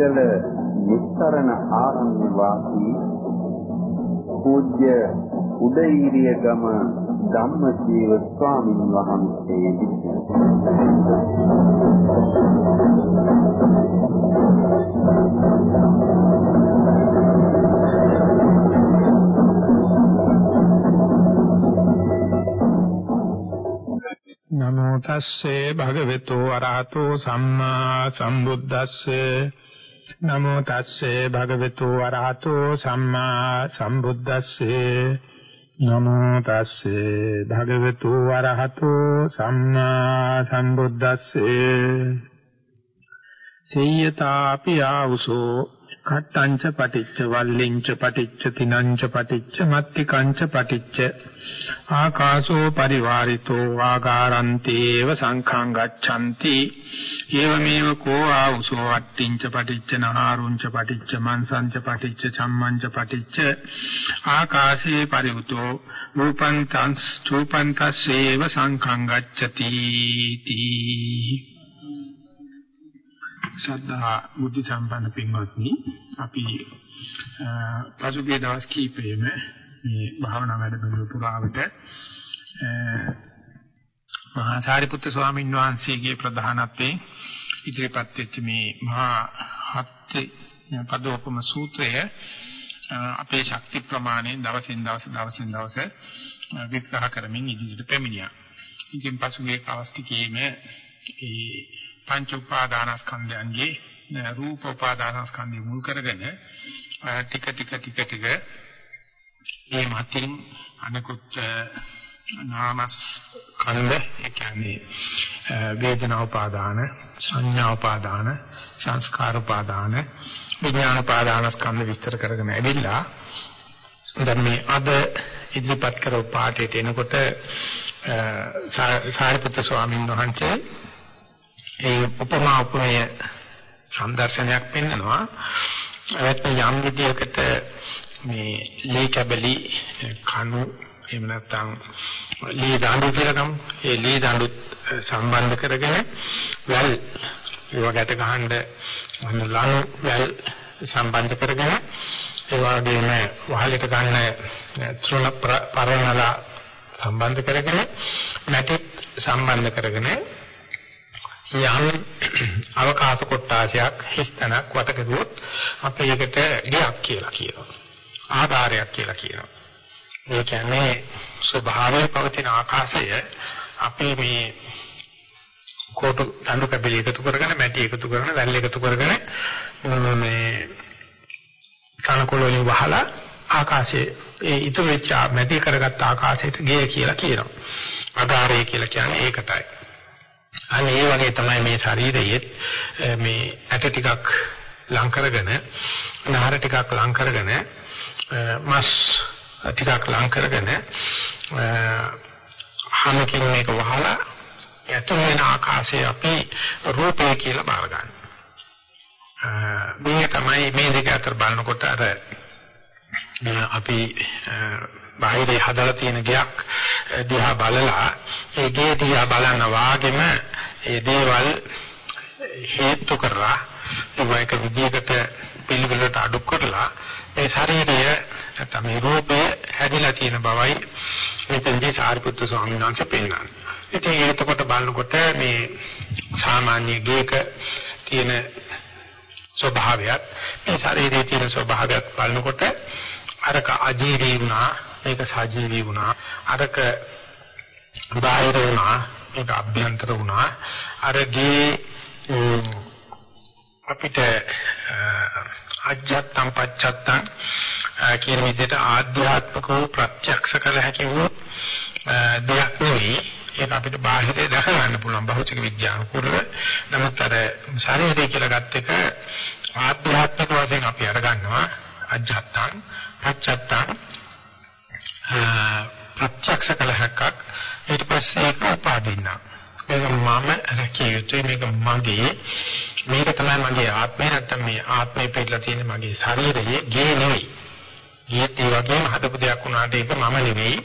නීතිගල නිස්තරණ ආරණ්‍ය වාසී පූජ්‍ය උදේීරිය ගම ධම්මජීව ස්වාමින් වහන්සේ විසිනි. නමෝ තස්සේ භගවතු අරහතෝ සම්මා සම්බුද්දස්සේ නමෝ තස්සේ භගවතු අරහතෝ සම්මා සම්බුද්දස්සේ නමෝ තස්සේ භගවතු අරහතෝ සම්මා සම්බුද්දස්සේ සේයතාපි ආවුසෝ කට්ටංච පටිච්ච වල්ලිංච පටිච්ච තිනංච පටිච්ච මත්තිකංච පටිච්ච. ආකාශෝ පරිවාරිතෝ ආකාරන්තේව සංඛං ගච්ඡanti ඒවමේව කෝ ආවුසෝ අට්ටිංච පටිච්ච නහාරුංච පටිච්ච මන්සංච පටිච්ච චම්මංච පටිච්ච. ආකාශේ පරිවුතෝ රූපං තං චූපන්තස්සේව සංඛං ගච්ඡති තී ශ්‍රද්ධා බුද්ධ සම්පන්න පින්වත්නි අපි පසුගිය දවස් කීපෙම මේ භාවනා වැඩමුළු පුරාවට මහා සාරිපුත්‍ර ස්වාමීන් වහන්සේගේ ප්‍රධානත්වයෙන් ඉදිරිපත් වෙච්ච මේ මහා හත් පදෝපම සූත්‍රය අපේ ශක්ති ප්‍රමාණයෙන් දවසින් දවස දවසින් දවස විග්‍රහ කරමින් ඉදිරියට පැමිණියා. ඉතින් පසුගිය අවස්ථිකේම ඒ පංච උපාදානස්කන්ධයන්ගේ රූප උපාදානස්කන්ධය මුල් කරගෙන ටික ටික ටික ටික මේ මතින් අනිකුත් නාමස්කන්ධ ඒ කියන්නේ වේදනා උපාදාන සංඥා උපාදාන සංස්කාර උපාදාන විඥාන උපාදාන ස්කන්ධ විස්තර කරගෙන ඇවිල්ලා දැන් මේ අද ඉදිරිපත් කරපු පාඩේට එනකොට සාරිපුත්‍ර ස්වාමීන් වහන්සේ ඒ උපමා උපමේය සම්දර්ශනයක් පෙන්නනවා ඒත් යම් විදියකට මේ ලී කැබලි කණු එහෙම නැත්නම් ලී දඬු කියලා ගමු. ඒ ලී දඬු සම්බන්ධ කරගෙන වැල් ඒවකට ගහනද ලණු වැල් සම්බන්ධ කරගෙන ඒ වගේම වහලට ගන්න තෘණ පරණලා සම්බන්ධ කරගෙන මැටිත් සම්බන්ධ කරගෙන යම් අවකාශ කොටාසයක් හිස්තනක් වට කරුවොත් අපි ඒකට ගයක් කියලා කියනවා. ආධාරයක් කියලා කියනවා. ඒ කියන්නේ ස්වභාවයෙන් පවතින ආකාශය අපි මේ කොටු දඬු කැබලි එකතු කරගෙන මැටි එකතු කරගෙන වැල් එකතු කරගෙන මේ කනකොළ වලින් වහලා ආකාශයේ ඒ ඉතුරු වෙච්ච මැටි කරගත්ත ආකාශයට ගේ කියලා කියනවා. ආධාරය කියලා කියන්නේ ඒකටයි. අනේ ඒ වගේ තමයි මේ ශරීරයේ මේ ඇට ටිකක් ලං කරගෙන නහර ටිකක් ලං කරගෙන මස් ටිකක් ලං කරගෙන හැමකින් මේක වහලා යතුරු වෙන ආකාශය අපි රූපය කියලා බාර ගන්න. මේ තමයි මේ දෙක අතර බලනකොට අර අපි බාහිරේ හදලා තියෙන ගයක් දිහා බලලා ඒ ගේ දිහා බලන වාගෙම ඒ දේවල් හේතු කරලා ඒක විදිහකට පිළිවෙලට අඩු කරලා ඒ ශරීරය නැත්නම් මේ රූපය හැදිලා තියෙන බවයි මෙතනදී සාරිපුත්‍ර ස්වාමීන් වහන්සේ පෙන්නන්නේ. ඉතින් ඒකකොට බලනකොට මේ සාමාන්‍ය ගේක තියෙන ස්වභාවයත් මේ ශරීරයේ තියෙන ස්වභාවයත් බලනකොට අරක අජීවී වුණා මේක සජීවී වුණා. අරක බාහිර වුණා. මේක අභ්‍යන්තර වුණා. අරගේ අපිට අජත්තම් පච්චත්තම් කියන විදිහට ආධ්‍යාත්මිකව ප්‍රත්‍යක්ෂ කළ හැකි වූ දෙයක් නෙවෙයි. ඒක අපිට බාහිරේ දැක ගන්න පුළුවන් භෞතික විද්‍යානුකූලව නමුත් අර ශරීරය කියලා ගත් එක ආධ්‍යාත්මික වශයෙන් අපි අරගන්නවා. අජත්තං පච්චත්තං ප්‍රත්‍යක්ෂ කළ හැක්කක් ඊට පස්සේ ඒක උපාදින්න මේක මම රැකිය යුතුයි මේක මගේ මේක තමයි මගේ ආත්මය නැත්තම් මේ ආත්මය පිළිලා තියෙන මගේ ශරීරයේ ගේ නෙවෙයි. ගියත් ඒ වගේම හදපු දෙයක් වුණාට ඒක මම නෙවෙයි.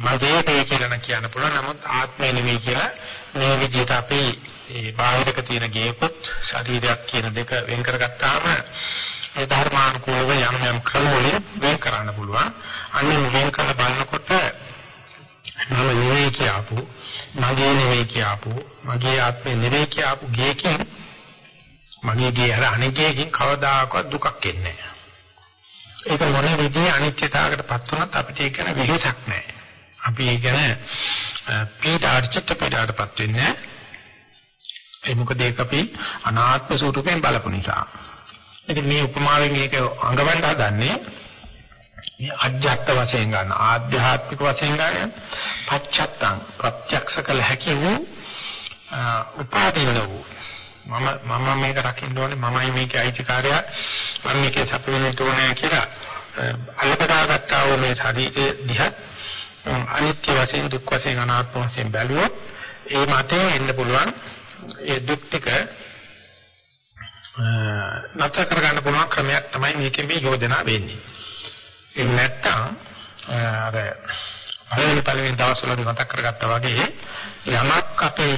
මගේ දෙය කියලා කියන්න පුළුවන්. නමුත් ආත්මය නෙවෙයි කියලා මේ විදිහට අපි ඒ බාහිරක තියෙන ගේකොත් ශරීරයක් කියන දෙක වෙන් කරගත්තාම ඒ ධර්මානුකූලව යම් යම් ක්‍රම වලින් වෙන් කරන්න පුළුවන්. අන්න වෙන් කරලා බලනකොට මම නෙවෙයි කියපු, මගේ නෙවෙයි කියපු, මගේ ආත්මය නෙවෙයි කියපු ගේකින් මගේ ගේ අර අනිගේකින් කවදාකවත් දුකක් එන්නේ නැහැ. ඒක මොන විදිහේ අනිත්‍යතාවකටපත් වුණත් අපිට ඒක ගැන වෙහෙසක් නැහැ. අපි ඒක ගැන පීඩාට චිත්ත පීඩාටපත් වෙන්නේ නැහැ. ඒ මොකද ඒක අපි අනාත්ම ස්වරූපයෙන් බලපු නිසා. ඉතින් මේ උපමාවෙන් මේක අඟවන්න හදන්නේ මේ අජ්ජත් වශයෙන් ගන්න ආධ්‍යාත්මික වශයෙන් ගන්න පච්චත්තං ප්‍රත්‍යක්ෂ කළ හැකි වූ උපාදින වූ මම මම මේක රකින්න ඕනේ. මමයි මේකේ අයිතිකාරයා. මම මේකේ සපෙන්න ඕනේ කියලා අලකදාගත්තා වූ මේ ශරීරයේ දිහත් අනිත්‍ය වශයෙන් දුක් වශයෙන් අනාත්ම වශයෙන් බැලුවොත් ඒ මතේ එන්න පුළුවන්. ඒ දුක් ටික නතර කරගන්න පුළුවන් ක්‍රමයක් තමයි මේකෙන් මේ යෝජනා වෙන්නේ. ඒ නැත්තම් අර පළවෙනි පළවෙනි දවස්වලදී මතක් කරගත්තා වගේ යමක් අපේ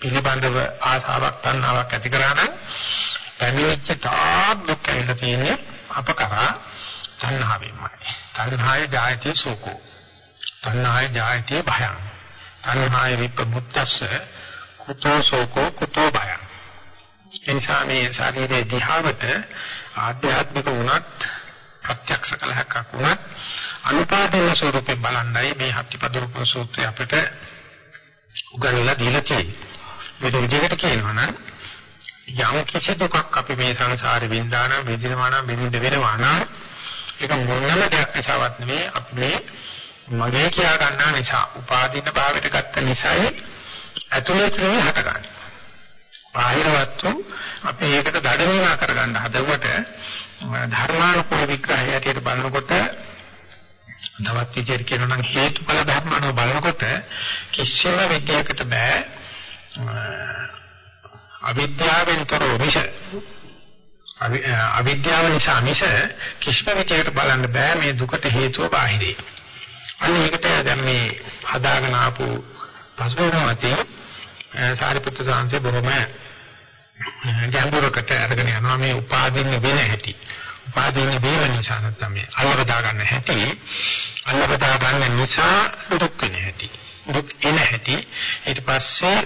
පිළිබඳව ආසාවක් තණ්හාවක් ඇති කරා නම් පැමිණිච්ච තාක් දුක් ඇවිල්ලා තියෙන්නේ අප කරා තණ්හාවෙන්මයි. තණ්හාය ජායති සෝකෝ. තණ්හාය ජායති භයං. තණ්හාය විපමුත්තස්ස කුතෝ සෝකෝ කුතෝ භයං. එනිසා මේ ශරීරයේ දිහාවට ආධ්‍යාත්මික වුණත් ප්‍රත්‍යක්ෂ කලහක් වුණත් අනුපාදන ස්වරූපේ බලන්නයි මේ හත්තිපදුරුප සූත්‍රය අපිට උගන්වලා දීලා තියෙන්නේ. මේ විදිහට කියනවා නම් යම් කිසි දුකක් අපි මේ සංසාරේ විඳාන විඳිනවා නම් විඳින්න වෙනවා නම් ඒක මොනම දෙයක් නිසාවත් නෙවෙයි අපි මේ මගේ කියා ගන්නා නිසා උපාදින භාවයට ගත්ත නිසායි ඇතුළත නෙවෙයි හටගන්නේ. බාහිර වස්තු අපි ඒකට දඩ වේවා කරගන්න හදවට ධර්මානුකූල විග්‍රහය ඇටියට බලනකොට තවත් විදිහට කියනවා නම් හේතුඵල ධර්මano බලනකොට කිසිම විද්‍යාවකට බෑ අවිද්‍යාවෙන් තොරව මිස අවිද්‍යාව නිසා මිස කිසිම විදිහකට බලන්න බෑ මේ දුකට හේතුව බාහිරේ. අන්න ඒකට දැන් මේ හදාගෙන ආපු පසුබිමතේ සාරිපුත්‍ර සාංශේ බොහොම ගැඹුරකට අරගෙන යනවා මේ උපාදින්න වෙන හැටි. උපාදින්න වේව නිසා නැත්නම් මේ අල්ලවදා ගන්න හැටි අල්ලවදා ගන්න නිසා දුක් වෙන හැටි. දුක් එන හැටි ඊට පස්සේ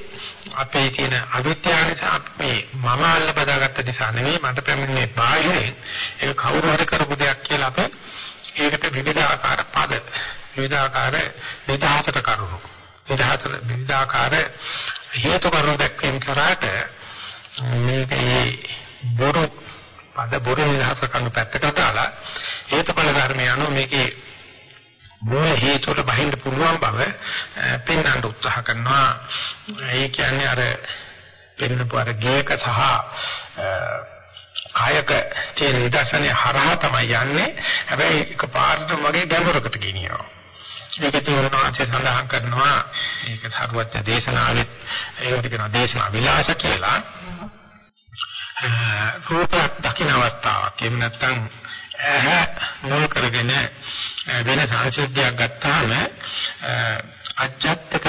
අපේ තියෙන අවිද්‍යාව නිසා අපේ මම අල්ල බදාගත්ත නිසා නෙවෙයි මට පැමිණෙන්නේ බාහිරින් ඒක කවුරු හරි කරපු දෙයක් කියලා අපි ඒකට විවිධාකාර පද විවිධාකාර නිදහසට කරුණු නිදහසට විවිධාකාර හේතු කරුණු දැක්වීම කරාට මේකේ බොරු පද බොරු නිදහස කරන පැත්තකට දාලා හේතුඵල ධර්මය අනුව මේකේ මූල හේතුවට බහින්න පුළුවන් බව පෙන්වන්න උත්සාහ කරනවා. ඒ කියන්නේ අර පෙන්නපු අර ගේක සහ කායක තියෙන නිදර්ශනය හරහා තමයි යන්නේ. හැබැයි එකපාරටම වගේ ගැඹුරකට ගෙනියනවා. ඒක තේරුණාචේ සඳහන් කරනවා ඒක සරුවත් දේශනාවෙත් ඒකට කියනවා දේශනා විලාස කියලා. රූපයක් දකින්න අවස්ථාවක්. එහෙම නැත්නම් ඇහැ මුල් කරගෙන වෙන සංසිද්ධියක් ගත්තාම අජත්තක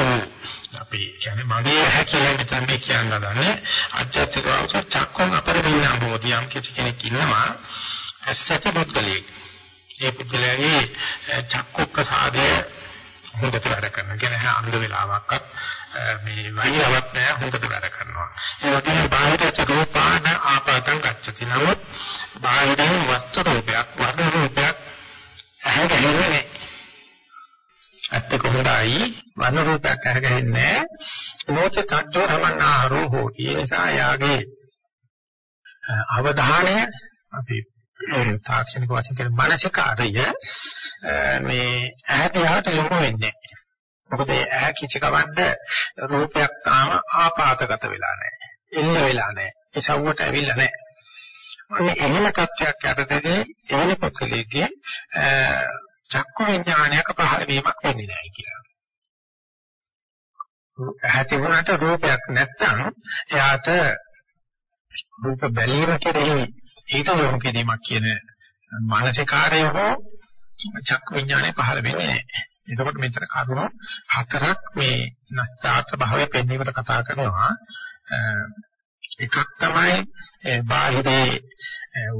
අපි කියන්නේ මගේ ඇහැ කියලා මෙතන මේ කියන්න ගන්නේ අජත්තක වූ චක්කම් අපරිණාම බෝධි යම් කෙනෙක් ඉන්නවා ඇස්සට බුද්ධලී ඒ පුද්ගලයාගේ චක්ක ප්‍රසාදය හොඳට වැඩ කරනවා. කියන්නේ අන්ධ වෙලාවක්වත් මේ වයිරවත් නෑ හොඳට වැඩ කරනවා. ඒ වගේම බාහිර චරෝපාන ආපාතං ගච්ඡති. නමුත් බාහිරින් වස්තු රූපයක් වර්ණ රූපයක් ඇහැ ගැහෙන්නේ නෑ. ඇත්ත කොහොමදයි වර්ණ රූපයක් ඇහැ ගැහෙන්නේ නෑ. මොච චක්කෝ රමණාරෝ හෝ. ඒ නිසා යාගේ අවධානය අපි තාක්ෂණික වශයෙන් කියන මානසිකාරය මේ ඇහැට යොමු වෙන්නේ මොකද ඇහැ කිච කවද්ද රූපයක් තාම ආපාතගත වෙලා නැහැ. එන්න වෙලා නැහැ. ඒ සවුවට ඇවිල්ලා නැහැ. අනේ එහෙම තත්ත්වයක් යටතේදී එවැනි පුද්ගලයෙක්ගේ චක්කු විඥානයක පහළ වීමක් වෙන්නේ නැහැ කියලා. ඇහැති වුණාට රූපයක් නැත්තම් එයාට රූප බැලීම කෙරෙහි හිත යොමු කිරීමක් කියන මානසිකාරය හෝ චක්ක විඥානය පහළ වෙන්නේ නැහැ. එතකොට මෙතන කරුණු හතරක් මේ නැස්තාර්ථ භාවය පෙන්වීමට කතා කරනවා. එකක් තමයි බාහිරේ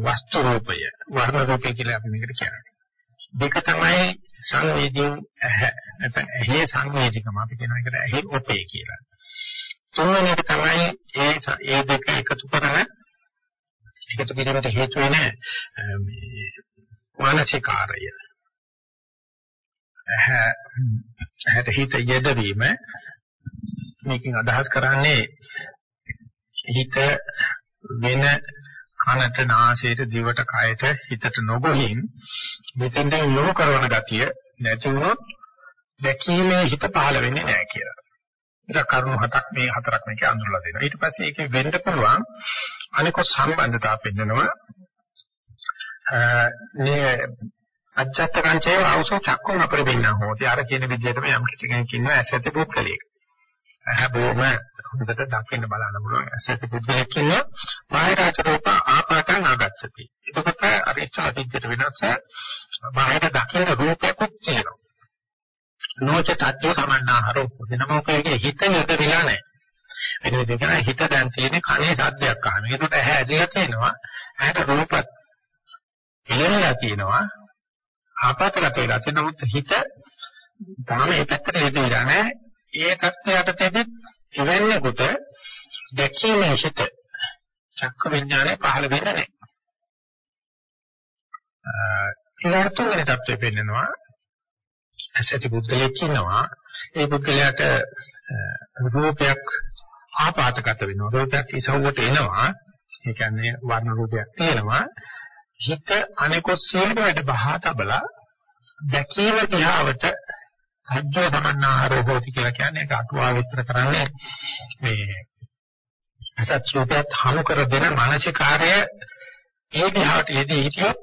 වස්තු රූපය වර්ණ රූපය කියලා අපි මේකට කියන්නේ. දෙක තමයි සංවේදී ඇහැ නැත්නම් ඇහි සංවේදීකම අපි කියන එකට ඇහි ඔපේ කියලා. තුන්වෙනි එක තමයි ඒ ඒ දෙක එකතු කරන එකතු කිරීමට හේතු වෙන මේ මානසිකාරය. ඇහැට හිත යෙදවීම මේකෙන් අදහස් කරන්නේ හිත වෙන කනට නාසයට දිවට කයට හිතට නොගොහින් මෙතෙන්ද යොමු කරන ගතිය නැති වුණොත් දැකීමේ හිත පහළ වෙන්නේ නැහැ කියලා. ඒක කරුණු හතක් මේ හතරක් මේකේ අඳුරලා දෙනවා. ඊට පස්සේ ඒකේ වෙන්න පුළුවන් අනිකොත් සම්බන්ධතාව පෙන්නනවා. මේ අජත්ත කංචේ අවසෝ චක්කුන් අපරිබින්න හොති අර කියන විදිහටම යම් කිසි කෙනෙක් ඉන්නවා ඇසැති පුද්ගලයෙක්. හැබෝම හොඳට දකින්න බලන්න පුළුවන් ඇසැති පුද්ගලයෙක් ඉන්නවා බාහිරාච රූප ආපාතං ආගච්ඡති. එතකොට අර ඉස්සලා සිද්ධට වෙනස බාහිර දකින්න රූපයකුත් තියෙනවා. නොච තත්ත්ව සමන්නාහරෝ වෙනමෝකයේ හිත යද වෙලා නැහැ. වෙන විදිහකට හිත දැන් තියෙන්නේ කනේ සද්දයක් අහන. ඒකට ඇහැ ඇදලා තියෙනවා. ඇහැට රූපත් එළවෙලා තියෙනවා. ආපතකට වෙලා තියෙන නමුත් හිත තාම ඒ පැත්තට යදිලා නැහැ. ඒ තත්ත්වයට තෙදෙත් එවැන්නේකට දැකීමේ හිත චක්ක විඥානය පහළ වෙන්නේ නැහැ. ඊළඟට තුන්වෙනි தත්ත්වෙ පෙන්නනවා. ඇසති බුද්ධලෙක් ඉන්නවා. ඒ බුද්ධලයාට රූපයක් ආපాతගත වෙනවා. රූපයක් ඉසවුවට එනවා. ඒ කියන්නේ වර්ණ රූපයක් තියෙනවා. හිත අනිකොත් සියලු වැඩ බහා තබලා දැකීම දිහාවට සත්‍ය සමන්නාරෝ හෝති කියලා කියන්නේ ඒක අටුවා විස්තර කරන්නේ මේ අසත් රූපයත් හමු කර දෙන මානසිකාර්ය ඒ දිහාට යෙදී හිටියොත්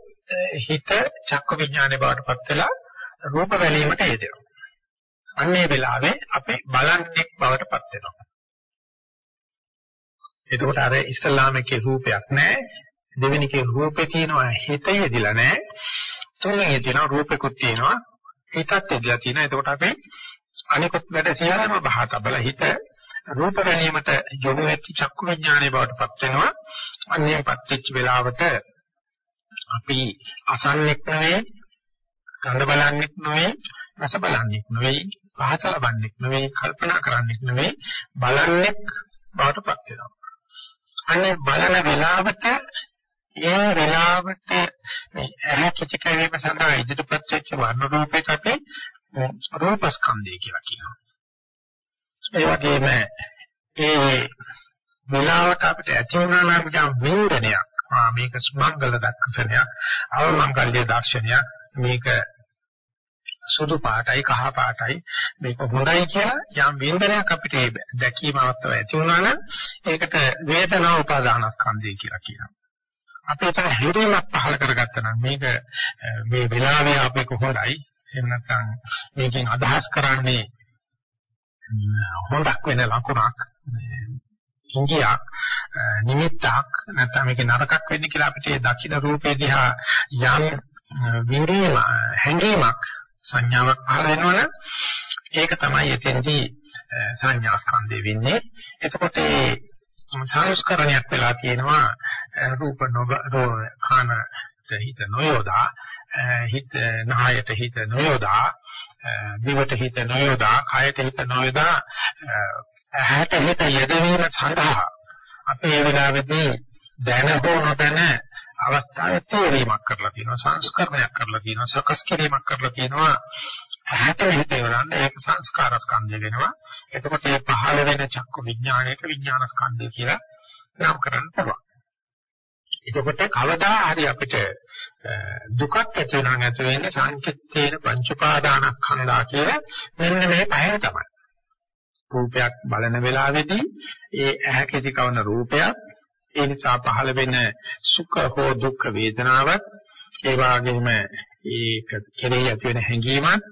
හිත චක්ක විඥානේ බවටපත් වෙලා රූප බැලීමට යෙදෙනවා. අන්නේ වෙලාවේ අපි බලන්නේ බවටපත් වෙනවා. එතකොට අර ඉස්ලාමයේ රූපයක් නැහැ. දෙවෙනි කේ රූපේ තියෙනවා හිත යෙදිලා නැහැ. තුන්වෙනි තියෙනවා රූපෙකුත් තියෙනවා හිතත් යෙදිලා තියෙනවා. එතකොට අපි අනිකුත් වැඩ සියල්ලම බහා තබලා හිත රූප ගැනීමට යොමු වෙච්ච චක්කු විඥානයේ බවටපත් වෙනවා. අන්නේපත් වෙච්ච වෙලාවට අපි අසන්නෙක් නෙවෙයි, ගඳ බලන්නෙක් නෙවෙයි, රස බලන්නෙක් නෙවෙයි, පහස ලබන්නෙක් නෙවෙයි, කල්පනා කරන්නෙක් නෙවෙයි, බලන්නෙක් බවටපත් වෙනවා. අනේ බලන වෙලාවට ඒ වෙලාවට මේ ඇහැ කිච කැවීම සඳහා ඉදිරිපත් වෙච්ච වර්ණ රූපයකට අපි රූපස්කන්ධය කියලා කියනවා. ඒ වගේම ඒ වෙලාවට අපිට ඇති වුණා නම් යම් වින්දනයක් ආ මේක සුමංගල දක්ෂණයක් අවමංගල්‍ය දර්ශනයක් මේක සුදු පාටයි කහ පාටයි මේක හොඳයි කියලා යම් වින්දනයක් අපිට දැකීම අවස්ථාව ඇති වුණා නම් ඒකට වේදනා උපාදානස්කන්ධය කියලා කියනවා. අපි ඒතර හැඟීමක් පහල කරගත්තා නම් මේක මේ වෙලාවේ අපේ කොහොඳයි. එහෙම නැත්නම් මේකෙන් අදහස් කරන්නේ හොඳක් වෙන ලකුණක් ඉංගියක් නිමිත්තක් නැත්නම් මේක නරකක් වෙන්නේ කියලා අපිට දකින්න රූපේ දිහා යම් විරීම හැඟීමක් සංඥාවක් පහළ වෙනවනම් ඒක තමයි එතෙන්දී සංඥා ස්කන්ධය වෙන්නේ. එතකොට ඒ සංස්කරණයක් වෙලා තියෙනවා. රූප නොබ කාන හිත නොයෝදා හිත නහයට හිත නොයෝදා දිවට හිත නොයෝදා කයට හිත නොයෝදා ඇහැට හිත යෙදවීම සඳහා අපි මේ වෙලාවේදී දැන හෝ නොදැන අවස්ථාවේ තේරීමක් කරලා තියෙනවා සංස්කරණයක් කරලා තියෙනවා සකස් කිරීමක් කරලා තියෙනවා. ඇහැට හිත යොදන්න ඒක සංස්කාර ස්කන්ධය වෙනවා එතකොට මේ පහළ වෙන චක්කු විඥාණයට විඥාන ස්කන්ධය කියලා නම් කරන්න පුළුවන් එතකොට කවදා හරි අපිට දුකක් ඇති වෙනා නැති වෙන්නේ සංකිට්ඨේන පංච උපාදානස්කන්ධා කියලා මෙන්න මේ පහය තමයි. රූපයක් බලන වෙලාවේදී ඒ ඇහැකෙදි කවන රූපයක් ඒ නිසා පහළ වෙන සුඛ හෝ දුක්ඛ වේදනාවත් ඒ වගේම ඒක කෙරෙහි ඇති වෙන හැඟීමත්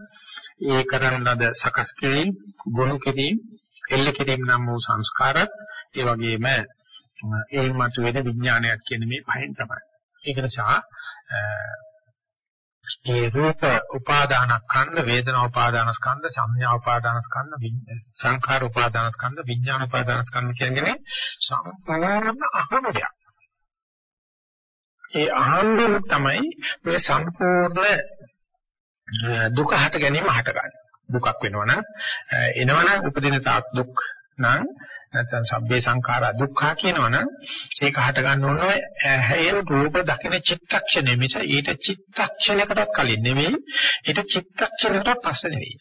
ඒ කරන ලද සකස් කිරීම ගුණ කිරීම එල්ල කිරීම නම් වූ සංස්කාරත් ඒ වගේම එයින් මතුවෙන විඥානයක් කියන මේ පහෙන් තමයි. ඒක නිසා ඒ රූප උපාදානස්කන්ධ වේදනා උපාදානස්කන්ධ සංඥා උපාදානස්කන්ධ සංඛාර උපාදානස්කන්ධ විඥාන උපාදානස්කන්ධ කියන්නේ සම්පූර්ණ අහමයක්. ඒ අහම්බෙන් තමයි මේ සම්පූර්ණ දුක හට ගැනීම හටගන්නේ. දුකක් වෙනවනම් එනවනම් උපදින තාක් දුක් නම් නැත්නම් සබ්බේ සංඛාරා දුක්ඛා කියනවනම් ඒක හට ගන්න ඕනේ ඇහැයෙන් රූප දකින චිත්තක්ෂණය මිස ඊට චිත්තක්ෂණයකටත් කලින් නෙවෙයි ඊට චිත්තක්ෂණයකට පස්සේ නෙවෙයි.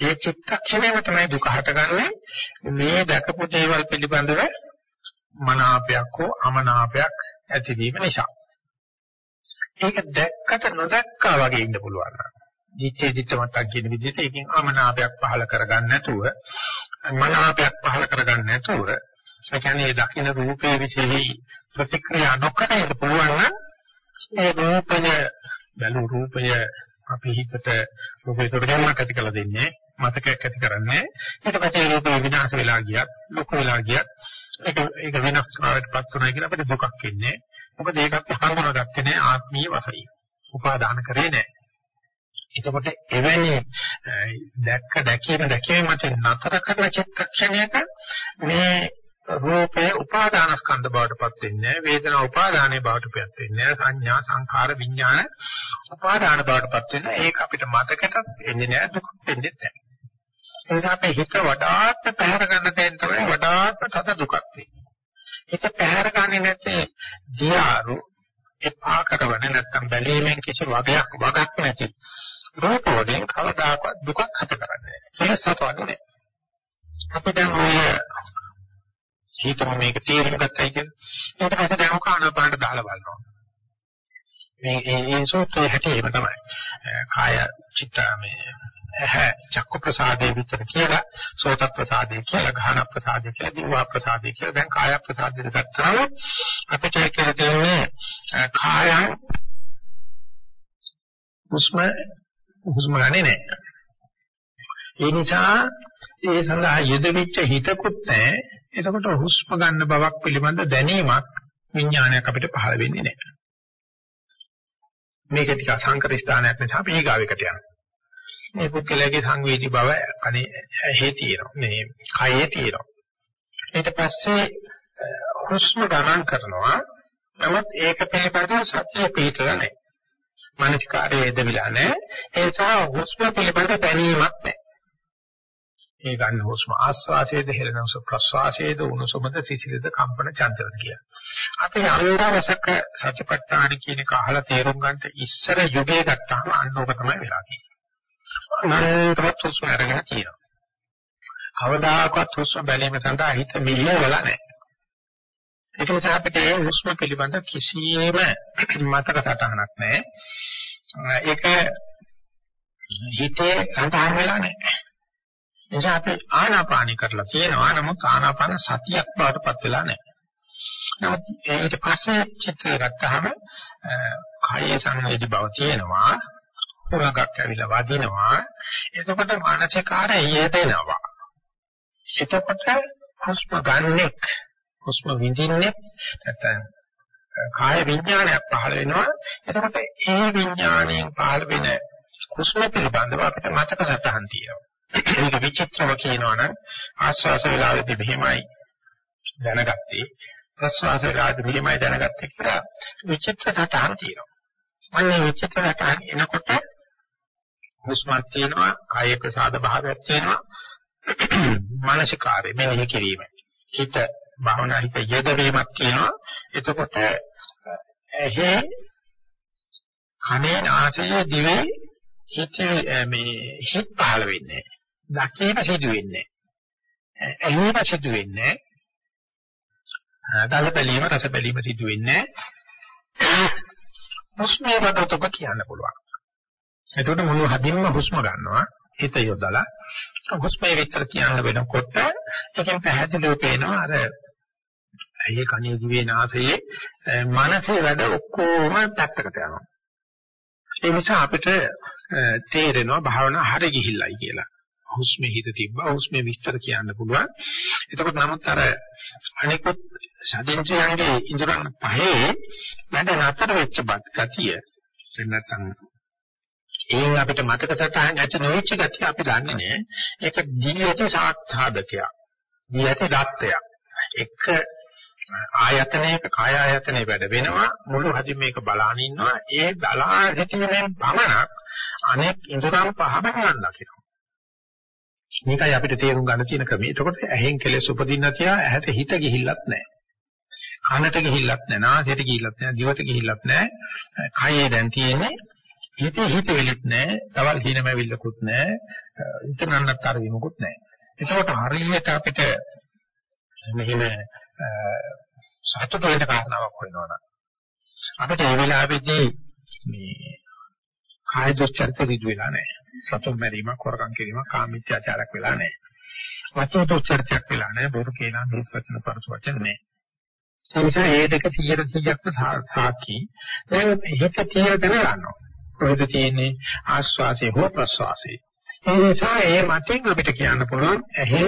ඒ චිත්තක්ෂණයම තමයි දුක හටගන්නේ මේ දැකපු දේවල් පිළිබඳව මනාපයක් හෝ අමනාපයක් ඇතිවීම නිසා. ඒක දැක්කට නොදැක්කා වගේ ඉන්න පුළුවන්. දිත්තේ දිත්ත මතක් කියන විදිහට ඒකෙන් අමනාපයක් පහල කරගන්න නැතුව මනාපයක් පහල කරගන්න නැතුව ඒ කියන්නේ දකින්න රූපේ විශේෂයි ප්‍රතික්‍රියා නොකර ඉන්න පුළුවන් නම් ඒ රූපය බැලු රූපය අපි හිතට රූපේ තොරගමක් ඇති කළ දෙන්නේ මතකයක් ඇති කරන්නේ ඊට පස්සේ රූපය විනාශ වෙලා ගියත් ලොකු වෙලා ගියත් ඒක ඒක වෙනස් කරාටපත් උනායි කියලා අපිට දුකක් එන්නේ මොකද ඒකත් හඳුනාගත්තේ නෑ ආත්මීය වශයෙන්. උපාදාන කරේ නෑ. එතකොට එවැනි දැක්ක දැකීම දැකීම මත නතර කරන චිත්තක්ෂණයක මේ රූපේ උපාදාන ස්කන්ධ බවටපත් වෙන්නේ වේදනා උපාදානයේ බවටපත් වෙන්නේ සංඥා සංඛාර විඥාන උපාදාන බවටපත් වෙන ඒක අපිට මතකටත් එන්නේ නැහැ දුක දෙන්නේ නැහැ ඒක අපේ හිත වඩාත් පැහැර ගන්න තැන් තමයි වඩාත් තද දුකක් තියෙන්නේ. හිත පැහැර ගන්නේ නැත්තේ දියාරු එපා කරවන නැත්තම් බැලීමෙන් කිසි වගයක් වගක් නැති රූප වලින් කවදාකවත් දුකක් හට කරන්නේ නැහැ. ඒක සතුටුනේ. අපිට ඔය හිතම මේක තේරුම් ගත්තයි කියන්නේ. ඊට පස්සේ දැන් කාණපාණ්ඩ දාලා බලනවා. මේ ඒ සූත්‍රයේ හැටේම තමයි. කාය චිත්ත මේ ඇහැ චක්කු ප්‍රසාදේ විතර කියලා සෝත ප්‍රසාදේ කියලා ගහන ප්‍රසාදේ කියලා දිවා ප්‍රසාදේ කියලා දැන් කාය ප්‍රසාදේ ගත්තාම අපිට කියලා තියෙන්නේ කායං හුස්ම හුස්ම ගන්නෙ නැහැ. ඒ නිසා ඒ සඳහා යෙදෙච්ච හිතකුත් නැහැ. එතකොට හුස්ම ගන්න බවක් පිළිබඳ දැනීමක් විඥානයක් අපිට පහළ වෙන්නේ නැහැ. මේක ටික සංකර ස්ථානයක් නිසා අපි ඊගාවෙකට යනවා. මේ පුද්ගලයාගේ සංවේදී බව අනේ ඇහි තියෙනවා. මේ කයේ තියෙනවා. ඊට පස්සේ හුස්ම ගණන් කරනවා. නමුත් ඒක පිළිබඳව සත්‍ය පිළිතලා නැහැ. මානසිකාරයේ යෙදවිලා නැහැ. ඒ නිසා හුස්ම පිළිබඳ දැනීමක් නැහැ. ඒ ගන්න හුස්ම ආස්වාසයේද හෙළන හුස්ම ප්‍රස්වාසයේද උණුසුමද සිසිලද කම්පන චංචලද කියලා. අපි අනුරාසක සත්‍යපට්ඨාන කියන එක අහලා තේරුම් ගන්නට ඉස්සර යුගයේ ගත්තාම අන්නෝක තමයි වෙලා තියෙන්නේ. මම හුස්ම අරගෙන කියනවා. කවදාකවත් හුස්ම බැලීම සඳහා හිත මිලවලා නැහැ. ඒක නිසා අපිට ඒ හුස්ම පිළිබඳ කිසියම් මතක සටහනක් නැහැ. ඒක හිතේ සටහන් වෙලා නැහැ. නිසා අපි ආනාපානි කරලා තියෙනවා නමුත් ආනාපාන සතියක් බවටපත් වෙලා නැහැ. නමුත් ඊට පස්සේ චිත්‍රය ගත්තාම කායේ සංවේදී බව තියෙනවා. හුරගක් ඇවිල්ලා වදිනවා. එතකොට මානසිකාරය යෙදෙනවා. එතකොට හුස්ම ගන්නෙක් හුස්ම විඳින්නේ නැත්නම් කාය විඥානයක් පහළ වෙනවා. එතකොට ඒ විඥාණයෙන් පහළ වෙන හුස්ම පිළිබඳව අපිට මතක සටහන් තියෙනවා. ඒක විචිත්‍රව කියනවනම් ආස්වාස වේලාවේදී මෙහෙමයි දැනගත්තේ ප්‍රස්වාස වේලාවේදී මෙහෙමයි දැනගත්තේ කියලා විචිත්‍ර සටහන් තියෙනවා. අන්නේ විචිත්‍ර සටහන් එනකොට හුස්මක් තියෙනවා, කාය ප්‍රසාද භාවයක් තියෙනවා, මානසිකාරය මෙනෙහි කිරීම. හිත භාවනා හිත යෙදවීමක් තියෙනවා. එතකොට ඇහි කනේ නාසයේ දිවේ හිත මේ හිත පහළ වෙන්නේ. දකින සිදු වෙන්නේ. ඇහිම සිදු වෙන්නේ. දල බැලීම රස බැලීම සිදු වෙන්නේ. හුස්මේ වදතක කියන්න පුළුවන්. එතකොට මුළු හදින්ම හුස්ම ගන්නවා. හිත යොදලා හුස්මේ විතර කියන්න වෙනකොට ඒකෙන් පැහැදිලිව පේනවා අර ඇයි කණේ දිවේ නාසයේ මනසේ වැඩ ඔක්කොම පැත්තකට යනවා. ඒ නිසා අපිට තේරෙනවා භාවනා හරිය ගිහිල්ලයි කියලා. හුස්මේ හිත තිබ්බා හුස්මේ විස්තර කියන්න පුළුවන්. එතකොට නමුත් අර අනිකුත් සදින්ද්‍රයන්ගේ ඉන්ද්‍රයන් පහේ වැඩ නතර වෙච්ච ගතිය එහෙම නැත්නම් ඒ අපිට මතක සටහන් ඇති නොවිච්ච ගතිය අපි දන්නේ නැහැ. ඒක දිවියති සාධකයක්. දිවියති දත්තයක්. එක ආයතනයක කාය ආයතනයේ වැඩ වෙනවා මුළු හදින් මේක බලාන ඉන්නවා ඒ බලා සිටීමෙන් පමණක් අනෙක් ඉන්ද්‍රයන් පහ බලන්න කියනවා. මේකයි අපිට තේරුම් ගන්න තියෙන ක්‍රමය. එතකොට ඇහෙන් කෙලෙස් උපදින්න තියා ඇහැට හිත ගිහිල්ලත් නැහැ. කනට ගිහිල්ලත් නැහැ, නාසයට ගිහිල්ලත් නැහැ, දිවට ගිහිල්ලත් නැහැ. කයේ දැන් තියෙන්නේ හිතේ හිත වෙලෙත් නැහැ, තවල් හිනමැවිල්ලකුත් නැහැ, ඉතනන්නත් අර විමුකුත් නැහැ. එතකොට හරියට අපිට මෙහෙම සතුට වෙන කාරණාවක් වෙනවනම් අපිට ඒ වෙලාවේදී මේ කාය දුස්චරිත රිදු වෙලා නැහැ. සතුන් මැරීමක්, හොරකම් කිරීමක්, කාමීත්‍යාචාරයක් වෙලා නැහැ. වචන දුස්චරිතයක් වෙලා නැහැ. බොරු කියනා මිස් වචන පරස වචන නැහැ. ඒ නිසා මේ දෙක 100%ක්ම සාකි. දැන් හිත තියෙන තැන ගන්නවා. කොහෙද තියෙන්නේ ආස්වාසේ හෝ ප්‍රස්වාසේ. ඒ නිසා ඒ මතින් අපිට කියන්න පුළුවන් ඇහි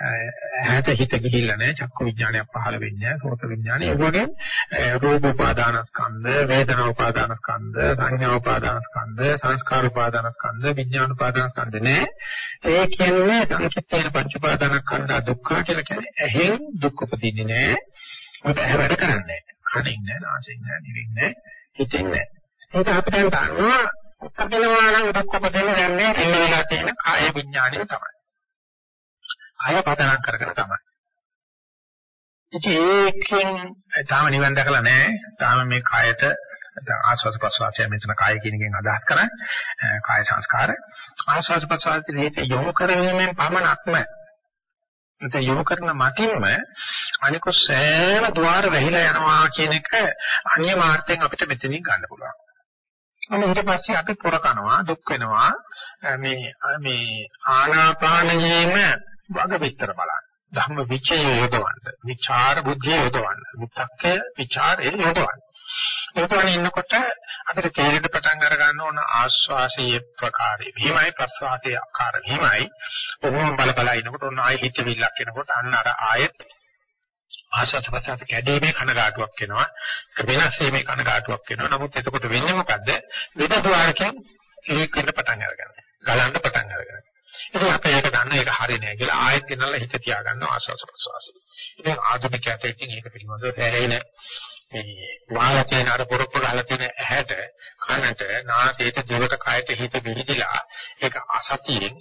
ඇහැට හිත ගිහිල්ලා නැහැ චක්කු විඥානයක් පහළ වෙන්නේ නැහැ සෝත විඥානය. ඒ වගේ රූප උපාදානස්කන්ධ වේදනා උපාදානස්කන්ධ සංඥා උපාදානස්කන්ධ සංස්කාර උපාදානස්කන්ධ විඥාන උපාදානස්කන්ධ නැහැ. ඒ කියන්නේ සංකිටේන පංච උපාදානස්කන්ධ දුක්ඛ කියලා කියන්නේ ඇහෙන් දුක් උපදින්නේ නැහැ. ඔබ වැඩ කරන්නේ කනින් නැහැ නාසයෙන් නැහැ දිවෙන් නැහැ හිතෙන් නැහැ. ඒක අපිට ගන්නවා. උපදිනවා නම් දුක් උපදින යන්නේ එන්න වෙලා තියෙන කාය විඥානය තමයි. කය පදනම් කරගෙන තමයි. ඉතින් ඒකෙන් තාම නිවන් දැකලා නැහැ. තාම මේ කයට දැන් ආස්වාද ප්‍රසවාසය මෙතන කාය කියන එකෙන් අදහස් කරන්නේ කාය සංස්කාර. ආස්වාද ප්‍රසවාසයේ හේත යොමු කරවීමෙන් පමණක්ම නැත්නම් යොමු කරන මතින්ම අනික සෑම ద్వාර වැහිලා යනවා කියන එක අනියමාර්ථයෙන් අපිට මෙතනින් ගන්න පුළුවන්. අන්න ඊට පස්සේ අපි පොර කනවා දුක් වෙනවා. මේ මේ ආනාපානයේම වග විස්තර බලන්න. ධම්ම විචය යොදවන්න. විචාර බුද්ධිය යොදවන්න. මුත්තක්ක විචාරේ යොදවන්න. එතකොට ඉන්නකොට අපිට තේරෙන්න පටන් අර ගන්න ඕන ආස්වාසයේ ප්‍රකාරය. මෙහිමයි ප්‍රස්වාසයේ ආකාරය. මෙහිමයි කොහොම බල බල ඉන්නකොට ඔන්න ආයෙ හිතවිල්ලක් එනකොට අන්න අර ආයෙත් ආස්වාද ප්‍රසආස කැඩීමේ කනගාටුවක් එනවා. වෙනස් වීමේ කනගාටුවක් එනවා. නමුත් එතකොට වෙන්නේ මොකද්ද? වෙන ద్వාරකෙන් ඒක වෙන්න පටන් අරගන්න. ගලන්න පටන් අරගන්න. ඉතින් අපි ඒක දන්න ඒක හරිය නෑ කියලා ආයෙත් ගෙනල්ලා හිත තියාගන්න ආස්වාද ප්‍රසආස. ඉතින් ආධුනිකයට ඉතින් ඒක පිළිබඳව තැහෙන මේ වාලා තියෙන අර පොරොප්ප ගහලා තියෙන ඇහැට කනට නාසයට දිවට කයට හිත විහිදලා ඒක අසතියෙන්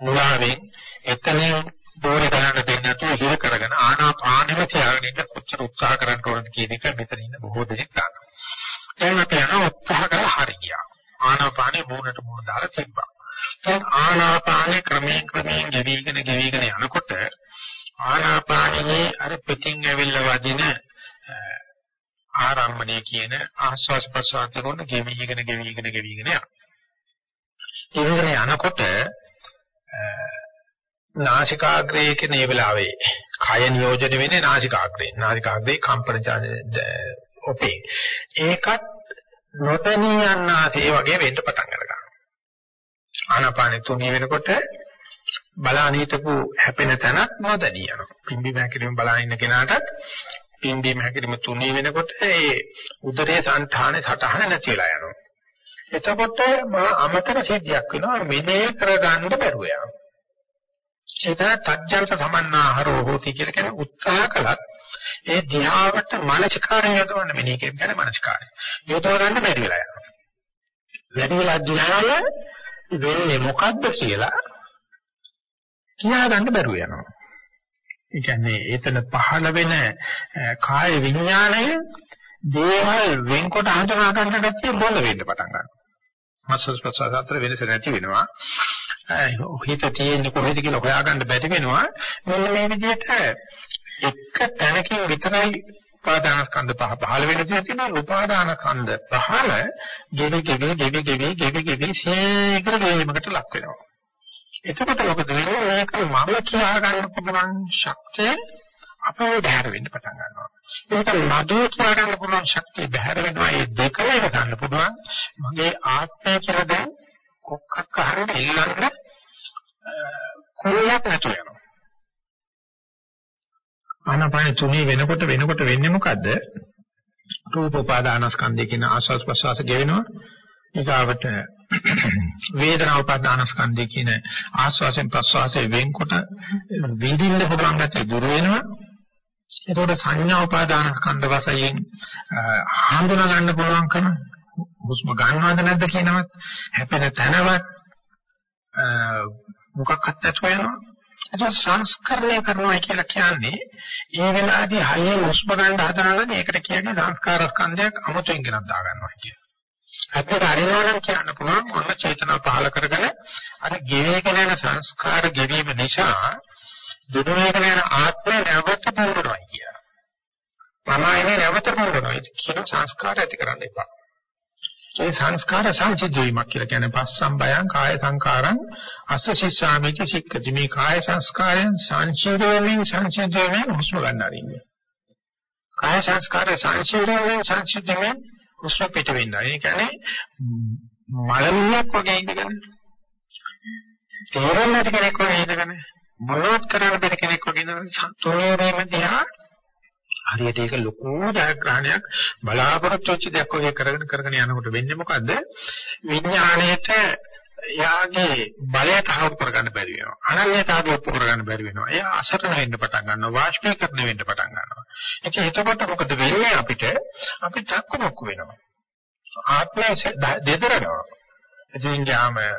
මුලාවෙන් එතනින් දෝරේ ගන්න දෙන්නේ නැතුව හිර කරගෙන ආනාපානෙම තියාගෙන ඉන්න කොච්චර උත්සාහ කරන්න ඕනද කියන එක මෙතන ඉන්න බොහෝ දෙනෙක් දන්නවා. දැන් අපි යන උත්සාහ කරලා හරි ගියා. ආනාපානෙ මූණට මූණ දාලා තිබ්බා. දැන් ආනාපානෙ ක්‍රමයෙන් ක්‍රමයෙන් ගෙවිගෙන ගෙවිගෙන යනකොට ආනාපානෙ අර පිටින් ඇවිල්ලා වදින ආරම්භණය කියන ආස්වාස් ප්‍රසවාස කරන ගෙවිගෙන ගෙවිගෙන ගෙවිගෙන යනවා. ඊගෙන යනකොට නාසිකාග්‍රයේ කියන මේ වෙලාවේ කය නියෝජනය වෙන්නේ නාසිකාග්‍රේ. නාසිකාග්‍රේ කම්පන ඔපේ. ඒකත් නොතනිය යන්නාසේ වගේ වෙන්න පටන් ගන්නවා. ආනාපානෙ තුනී වෙනකොට බලානීතපු හැපෙන තැන නොදැනී යනවා. පිම්බි මහැකිරීම බලා ඉන්න කෙනාටත් පිම්බීම හැකිරීම තුනී වෙනකොට ඒ උදරයේ සංඨානේ සටහන නැති වෙලා යනවා. එතකොට මහා අමතර සිද්ධියක් වෙනවා මෙනේ කරගන්න බැරුව යනවා. ඒක තජ්ජන්ත සමන්නාහරෝ හෝති කියලා කියන උත්සාහ කළත් ඒ ධ්‍යාවට මානසිකාරය යොදවන්න මෙනේ කියන්නේ මානසිකාරය. යොදව ගන්න බැරි වෙලා යනවා. වැඩි වෙලා ධ්‍යාන වෙන්නේ මොකද්ද කියලා කියා ගන්න බැරුව යනවා. ඒ කියන්නේ එතන පහළ වෙන කාය විඥාණය දේවල් වෙන්කොට හඳුනා ගන්න ගැත්තේ බොල වෙන්න පටන් ගන්නවා. මස්සස් ප්‍රසාර අතර වෙනස නැති වෙනවා. හිත තියෙන්නේ කොහෙද කියලා හොයාගන්න බැරි වෙනවා. මෙන්න මේ විදිහට එක තැනකින් විතරයි උපාදානස්කන්ධ පහ පහළ වෙන දේ තියෙනවා. උපාදානස්කන්ධ පහළ ගෙවි ගෙවි ගෙවි ගෙවි ගෙවි ගෙවි සීඝ්‍ර ගෙවීමකට ලක් වෙනවා. එතකොට මොකද වෙන්නේ මේක මම කියා ගන්න පුළුවන් ශක්තිය අපේ බහැර වෙන්න පටන් ගන්නවා. ඒක නඩුව කියලා ගන්න පුළුවන් ශක්තිය බහැර වෙනවා. ඒ දෙකම එක ගන්න පුළුවන්. මගේ ආත්මය කියලා දැන් කොක්කක් අහරන ඉල්ලන්න කුලියක් නැතු වෙනවා. ආනපාන තුනේ වෙනකොට වෙනකොට වෙන්නේ මොකද්ද? රූප උපාදානස්කන්ධය කියන ආස්වාස් ප්‍රසවාස ගෙවෙනවා. ඊගාවට වේදනා උපාදානස්කන්ධය කියන ආස්වාසයෙන් ප්‍රසවාසයෙන් වෙන්කොට විඳින්න පුළුවන් ගැටේ දුර වෙනවා. එතකොට සංඥා උපාදානස්කන්ධ වශයෙන් හඳුනා ගන්න පුළුවන්කම හුස්ම ගන්නවද නැද්ද කියනවත් හැපෙන තැනවත් මොකක්වත් නැතුව යනවා. ඒක සංස්කරණය කරනවා කියලා කියන්නේ ඒ වෙලාවේදී හයිය හුස්ම ගන්න හදනවා නම් ඒකට කියන්නේ සංස්කාර ස්කන්ධයක් අමුතුවෙන් ගෙනත් දා ගන්නවා කියන්නේ. ඇත්තට අරිනවනම් කියන්න පුළුවන් මොන චේතනාව පහල කරගෙන අර ගෙවේගෙන යන සංස්කාර ගෙවීම නිසා දුරවේගෙන යන ආත්මය නැවත පුරුණනවා කියලා. මමයි නැවත පුරුණනවා. ඒක කියන සංස්කාර ඇති කරන්න එපා. ඒ සංස්කාර සංසිද්ධ වීමක් කියලා කියන්නේ පස්සම්බයං කාය සංකාරං අස්ස සිස්සාමිති සික්කති මේ කාය සංස්කාරයන් සංසිද්ධ වෙමින් සංසිද්ධ වෙමින් හුස්ම ගන්න අරින්නේ කාය සංස්කාර සංසිද්ධ වෙමින් සංසිද්ධ වෙමින් හුස්ම පිට වෙනවා ඒ කියන්නේ මලමියක් වගේ ඉඳගෙන තේරෙන්නේ නැති කෙනෙක් වගේ ඉඳගෙන මොනවත් කරන්න බැරි කෙනෙක් වගේ ඉඳගෙන සතුරේම දිහා හරියට ඒක ලොකු ජයග්‍රහණයක් බලාපොරොත්තු වෙච්ච දෙයක් වගේ කරගෙන කරගෙන යනකොට වෙන්නේ මොකද්ද? විඥාණයට එයාගේ බලය තහවුරු කරගන්න බැරි වෙනවා. අනන්‍යතාවය ඔප්පු කරගන්න බැරි වෙනවා. එයා අසරණ වෙන්න පටන් ගන්නවා. වාෂ්පීකරණය වෙන්න පටන් ගන්නවා. ඉතින් එතකොට මොකද වෙන්නේ අපිට? අපි තක්කමක් වෙනවා. ආත්මය දෙදරනවා. ඉතින් යාම මේ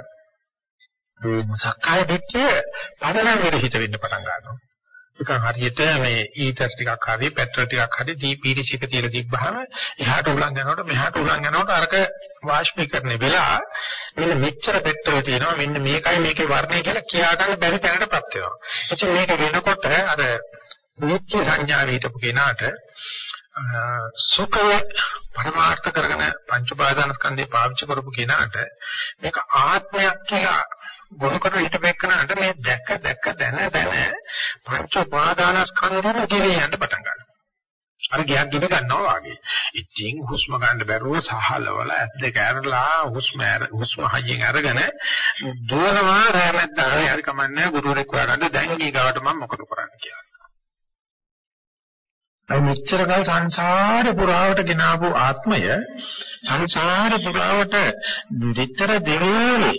සක්කාය දිට්ඨිය පදනම් වෙද හිත වෙන්න පටන් ගන්නවා. නිකන් හරියට මේ ඊටර් ටිකක් හරි පෙට්‍රල් ටිකක් හරි දීපීරිසික තියලා තිබ්බහම එහාට උලන් යනකොට මෙහාට උලන් යනකොට අරක වාෂ්පීකරණය වෙලා මෙන්න මෙච්චර පෙට්‍රල් තියෙනවා මෙන්න මේකයි මේකේ වර්ණය කියලා කියා ගන්න බැරි තැනකටපත් වෙනවා. එතකොට මේක වෙනකොට අර නිත්‍ය සංඥාවේ හිටපු කෙනාට සුඛය පරමාර්ථ කරගෙන පංච උපාදානස්කන්ධේ පාවිච්චි කරපු කෙනාට මේක ආත්මයක් කියලා ගොනුකට හිටපෙන්නට මේ දැක දැක දැන දැන පංච උපාදානස්කන්ධෙම දිවේ යන්න පටන් ගන්නවා. අර ගියක් ගින ගන්නවා වගේ. ඉතින් හුස්ම ගන්න බැරුව සහලවල ඇස් දෙක ඇරලා හුස්ම හුස්ම හයියෙන් අරගෙන දුවනවා රැමැද්දා හරි කමන්නේ ගුරුවරෙක් වඩන්න දැන් ඊගාවට මම මොකද කරන්නේ කියලා. අයි මෙච්චර කල් සංසාරේ පුරාවට ගෙනාවු ආත්මය සංසාරේ පුරාවට විතර දෙවේ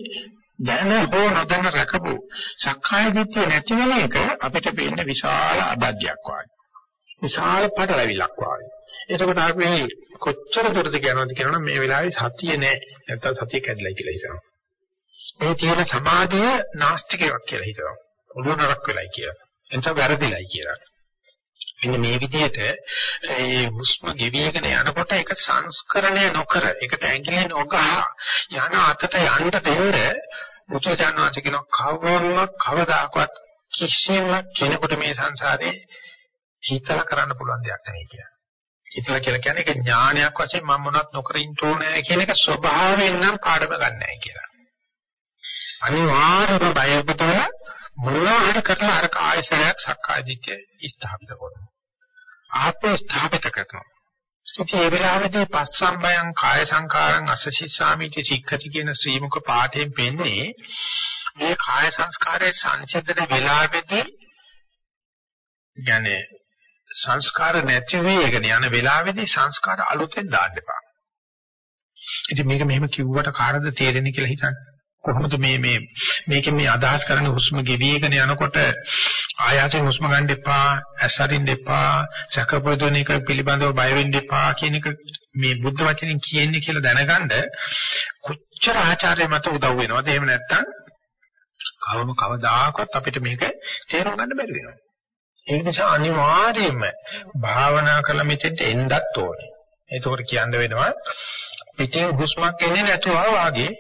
දැන හෝ නොදැන රකපු සක්කාය දිට්ඨිය නැති වෙන එක අපිට පේන විශාල අබද්ධයක් වගේ. විශාල පටලැවිල්ලක් වගේ. එතකොට අපි කොච්චර දුරද කියනවද කියනවනම් මේ වෙලාවේ සතිය නැහැ. නැත්තම් සතිය කැඩලා කියලා හිතනවා. මේ තියෙන සමාධිය නාස්තිකයක් කියලා හිතනවා. ඔළුව නරක් වෙලයි කියලා. එතන වැරදිලයි කියලා. මෙන්න මේ විදිහට ඒ හුස්ම ගෙවිගෙන යනකොට ඒක සංස්කරණය නොකර ඒකට ඇඟිලි නොගහ යන අතට යන්න දෙන්න බුදුචානන්සේ කියන කවවම කවදාකවත් කිසිම කෙනෙකුට මේ සංසාරේ හිතලා කරන්න පුළුවන් දෙයක් නෙවෙයි කියලා. හිතලා කියලා කියන්නේ ඒක ඥානයක් වශයෙන් මම මොනවත් නොකර ඉන්න ඕනේ කියන එක ස්වභාවයෙන් නම් පාඩම ගන්නෑ කියලා. අනිවාර්යයෙන්ම බය පුතලා මොනවා හරි කරලා අර කායසරයක් සක්කාය දිට්ඨිය ස්ථාපිත කරනවා. ආත්ම ස්ථාපිත කරනවා. ඉතින් ඒ වෙලාවේදී පස්සම්බයං කාය සංකාරං අස්සසිස්සාමිති සික්ඛති කියන ශ්‍රීමුක පාඨයෙන් පෙන්නේ මේ කාය සංස්කාරයේ සංසිද්ධන වෙලාවේදී يعني සංස්කාර නැති වෙගෙන යන වෙලාවේදී සංස්කාර අලුතෙන් දාන්න එපා. ඉතින් මේක මෙහෙම කිව්වට කාටද තේරෙන්නේ කියලා හිතන්නේ. කොහොමද මේ මේ මේකෙන් මේ අදහස් කරන හුස්ම ගෙවිගෙන යනකොට ආයාසයෙන් හුස්ම ගන්න එපා ඇසරින්න එපා සැකපොදුන එක පිළිබඳව බය වෙන්න එපා කියන එක මේ බුද්ධ වචනෙන් කියන්නේ කියලා දැනගන්න කොච්චර ආචාර්ය මත උදව් වෙනවද? එහෙම නැත්නම් කවම කවදාකවත් අපිට මේක තේරුම් ගන්න බැරි වෙනවා. ඒ නිසා අනිවාර්යයෙන්ම භාවනා කළ මෙතෙන්ට එන්නත් ඕනේ. ඒකෝර කියන්න වෙනවා පිටින් හුස්මක් එන්නේ නැතුව වාගේ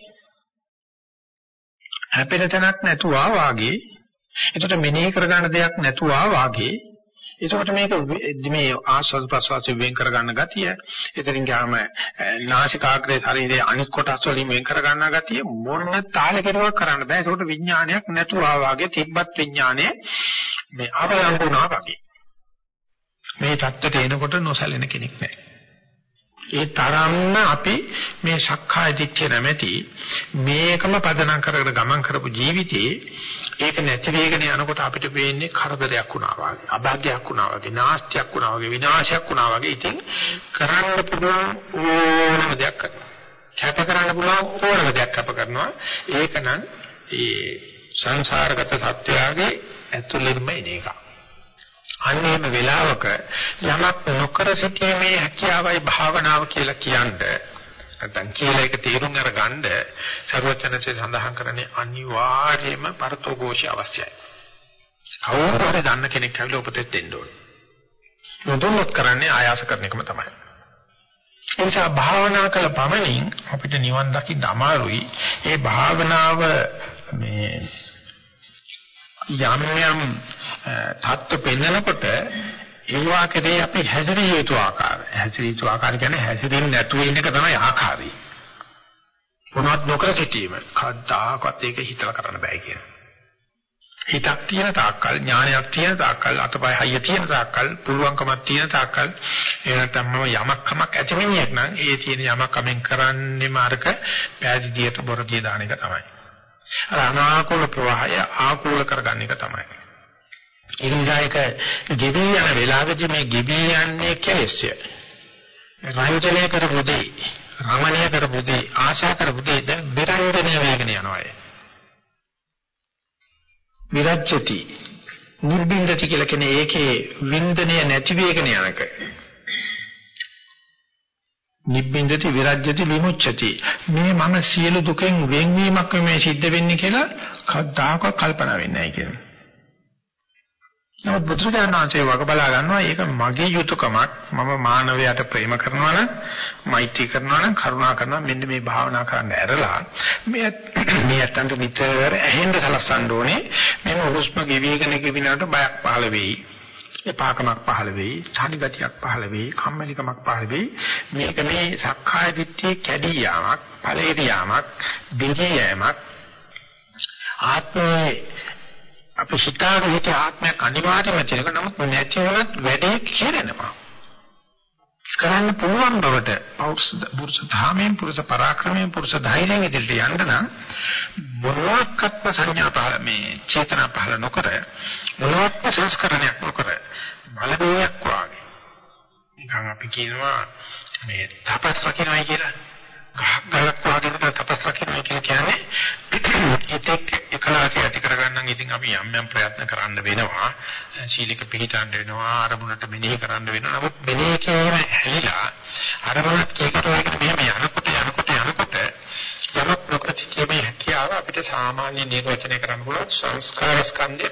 හැපෙන තැනක් නැතුවා වාගේ. එතකොට මෙනෙහි කරගන්න දෙයක් නැතුවා වාගේ. එතකොට මේක මේ ආස්වාද ප්‍රසවාසයෙන් වෙන් කරගන්න ගතිය එතනින් ගියාම නාසිකාග්‍රේ ශරීරයේ අනිත් කොටස් වලින් වෙන් කරගන්න ගතිය මොන තාලයකටවත් කරන්න බෑ. ඒකට විඥානයක් නැතුවා වාගේ තිබ්බත් විඥානයේ මේ අවලංගුණා වගේ. මේ தත්තට එනකොට නොසැලෙන කෙනෙක් නැහැ. ඒ තරම්ම අපි මේ සක්කාය දිට්ඨිය නැමැති මේකම පදනම් කරගෙන ගමන් කරපු ජීවිතේ ඒක නැති වෙගෙන යනකොට අපිට වෙන්නේ කරදරයක් වුණා වගේ අභාග්‍යයක් වුණා වගේ නාස්තියක් වුණා වගේ විනාශයක් වුණා වගේ. ඉතින් කරන්න පුළුවන් ඕනම දෙයක් කරනවා. කැප කරන්න පුළුවන් ඕනම දෙයක් කැප කරනවා. ඒකනම් ඒ සංසාරගත සත්‍යයගේ ඇතුළෙන්ම එන එකක්. අන්නේම වෙලාවක යමක් නොකර සිටීමේ හැකියාවයි භාවනාව කියලා කියන්නේ නැත්නම් කියලා ඒක තේරුම් අරගන්න සර්වචනසේ සඳහන් කරන්නේ අනිවාර්යයෙන්ම පරතෝഘോഷය අවශ්‍යයි. කවුරු හරි දන්න කෙනෙක් ඇවිල්ලා උපදෙස් දෙන්න ඕනේ. නොදොන්නොත් කරන්නේ ආයාස කරන එකම තමයි. ඒ නිසා භාවනා කළ පමණින් අපිට නිවන් දකින්න අමාරුයි. ඒ භාවනාව මේ යම් යම් தත්ත්ව පෙන්නකොට ඒවා කෙරේ අපි හැසිරිය යුතු ආකාරය. හැසිරිය යුතු ආකාරය කියන්නේ හැසිරෙන්නේ නැතුව ඉන්න එක තමයි ආකාරය. මොනවත් නොකර සිටීම. කද්දාකත් ඒක හිතලා කරන්න බෑ කියන. හිතක් තියෙන තාක්කල් ඥානයක් තියෙන තාක්කල් අතපය හයිය තියෙන තාක්කල් පුළුවන්කමක් තියෙන තාක්කල් ඒ නැත්තම්ම යමක් කමක් ඇති වෙන්නේ නම් ඒ තියෙන යමක් කමෙන් කරන්නේ මාර්ග පෑදීදියට බොරදී දාන එක තමයි. අර අනාකූල ප්‍රවාහය ආකූල කරගන්න එක තමයි. ඒ නිසා ඒක ගෙවි යන වෙලාවෙදි මේ ගෙවි යන්නේ කෙලෙස්ය. රායෝජනය කරපු දේ, රමණීය කරපු දේ, ආශා කරපු දේ දැන් විරංජනය වෙගෙන යනවා. විරජ්‍යති නිර්බින්දති කියලා කියන්නේ ඒකේ වින්දනය නැති වෙගෙන යනක. නිබ්බින්දති විරජ්‍යති විමුච්ඡති මේ මම සියලු දුකෙන් වෙන්වීමක් මේ සිද්ධ වෙන්නේ කියලා කවදාකවත් කල්පනා වෙන්නේ නැහැ කියන්නේ. නමුත් බුදුරජාණන් වහන්සේ වග බලා ගන්නවා ඒක මගේ යුතුයකමක්. මම මානවයාට ප්‍රේම කරනවා නම් මෛත්‍රී කරනවා නම් කරුණා කරනවා මෙන්න මේ භාවනා කරන්න ඇරලා මේ මේ අතන්ට නිතර ඇහෙන්න සලස්සන්න ඕනේ. මේ හුස්ම ගෙවිගෙන ගෙවිනකොට බයක් පහළ වෙයි. එපාකමක් පහළ වෙයි. ඡානි ගතියක් පහළ වෙයි. කම්මැලිකමක් පහළ වෙයි. මේක මේ සක්කාය දිට්ඨිය කැඩී යාමක් ඵලයට යාමක් දිගිය යාමක්. ආත්මයේ අපි හිතාගෙන හිටිය ආත්මයක් අනිවාර්යම තියෙනක නමුත් නැති වුණත් වැඩේ කෙරෙනවා. කරන්න පුළුවන් බවට පෞරුෂ පුරුෂ ධාමයෙන් පුරුෂ පරාක්‍රමයෙන් පුරුෂ ධෛර්යයෙන් ඉදිරියට යන්න නම් මොනවාක්වත් සංඥා පහල මේ චේතනා පහල නොකර මොනවාක්වත් සංස්කරණයක් නොකර බලබෝයක් වාගේ. නිකන් අපි කියනවා මේ තපස් රකින්නයි කියලා. ගහක් ගලක් වගේ තපස් රකින්නයි කියලා කියන්නේ හිතෙක් එකලාසිය ඇති කරගන්න ඉතින් අපි යම් යම් ප්‍රයත්න කරන්න වෙනවා. සීලික පිළිටන්න වෙනවා අරමුණට මෙනෙහි කරන්න වෙනවා. නමුත් මෙනෙහි කියන හැලිලා අරමුණත් කීකට වගේ මෙහෙම යනකොට යනකොට යනකොට යමක් ප්‍රකෘතියේ හැකියාව අපිට සාමාන්‍ය නිර්වචනය කරන්න පුළුවන්. සංස්කාර ස්කන්ධය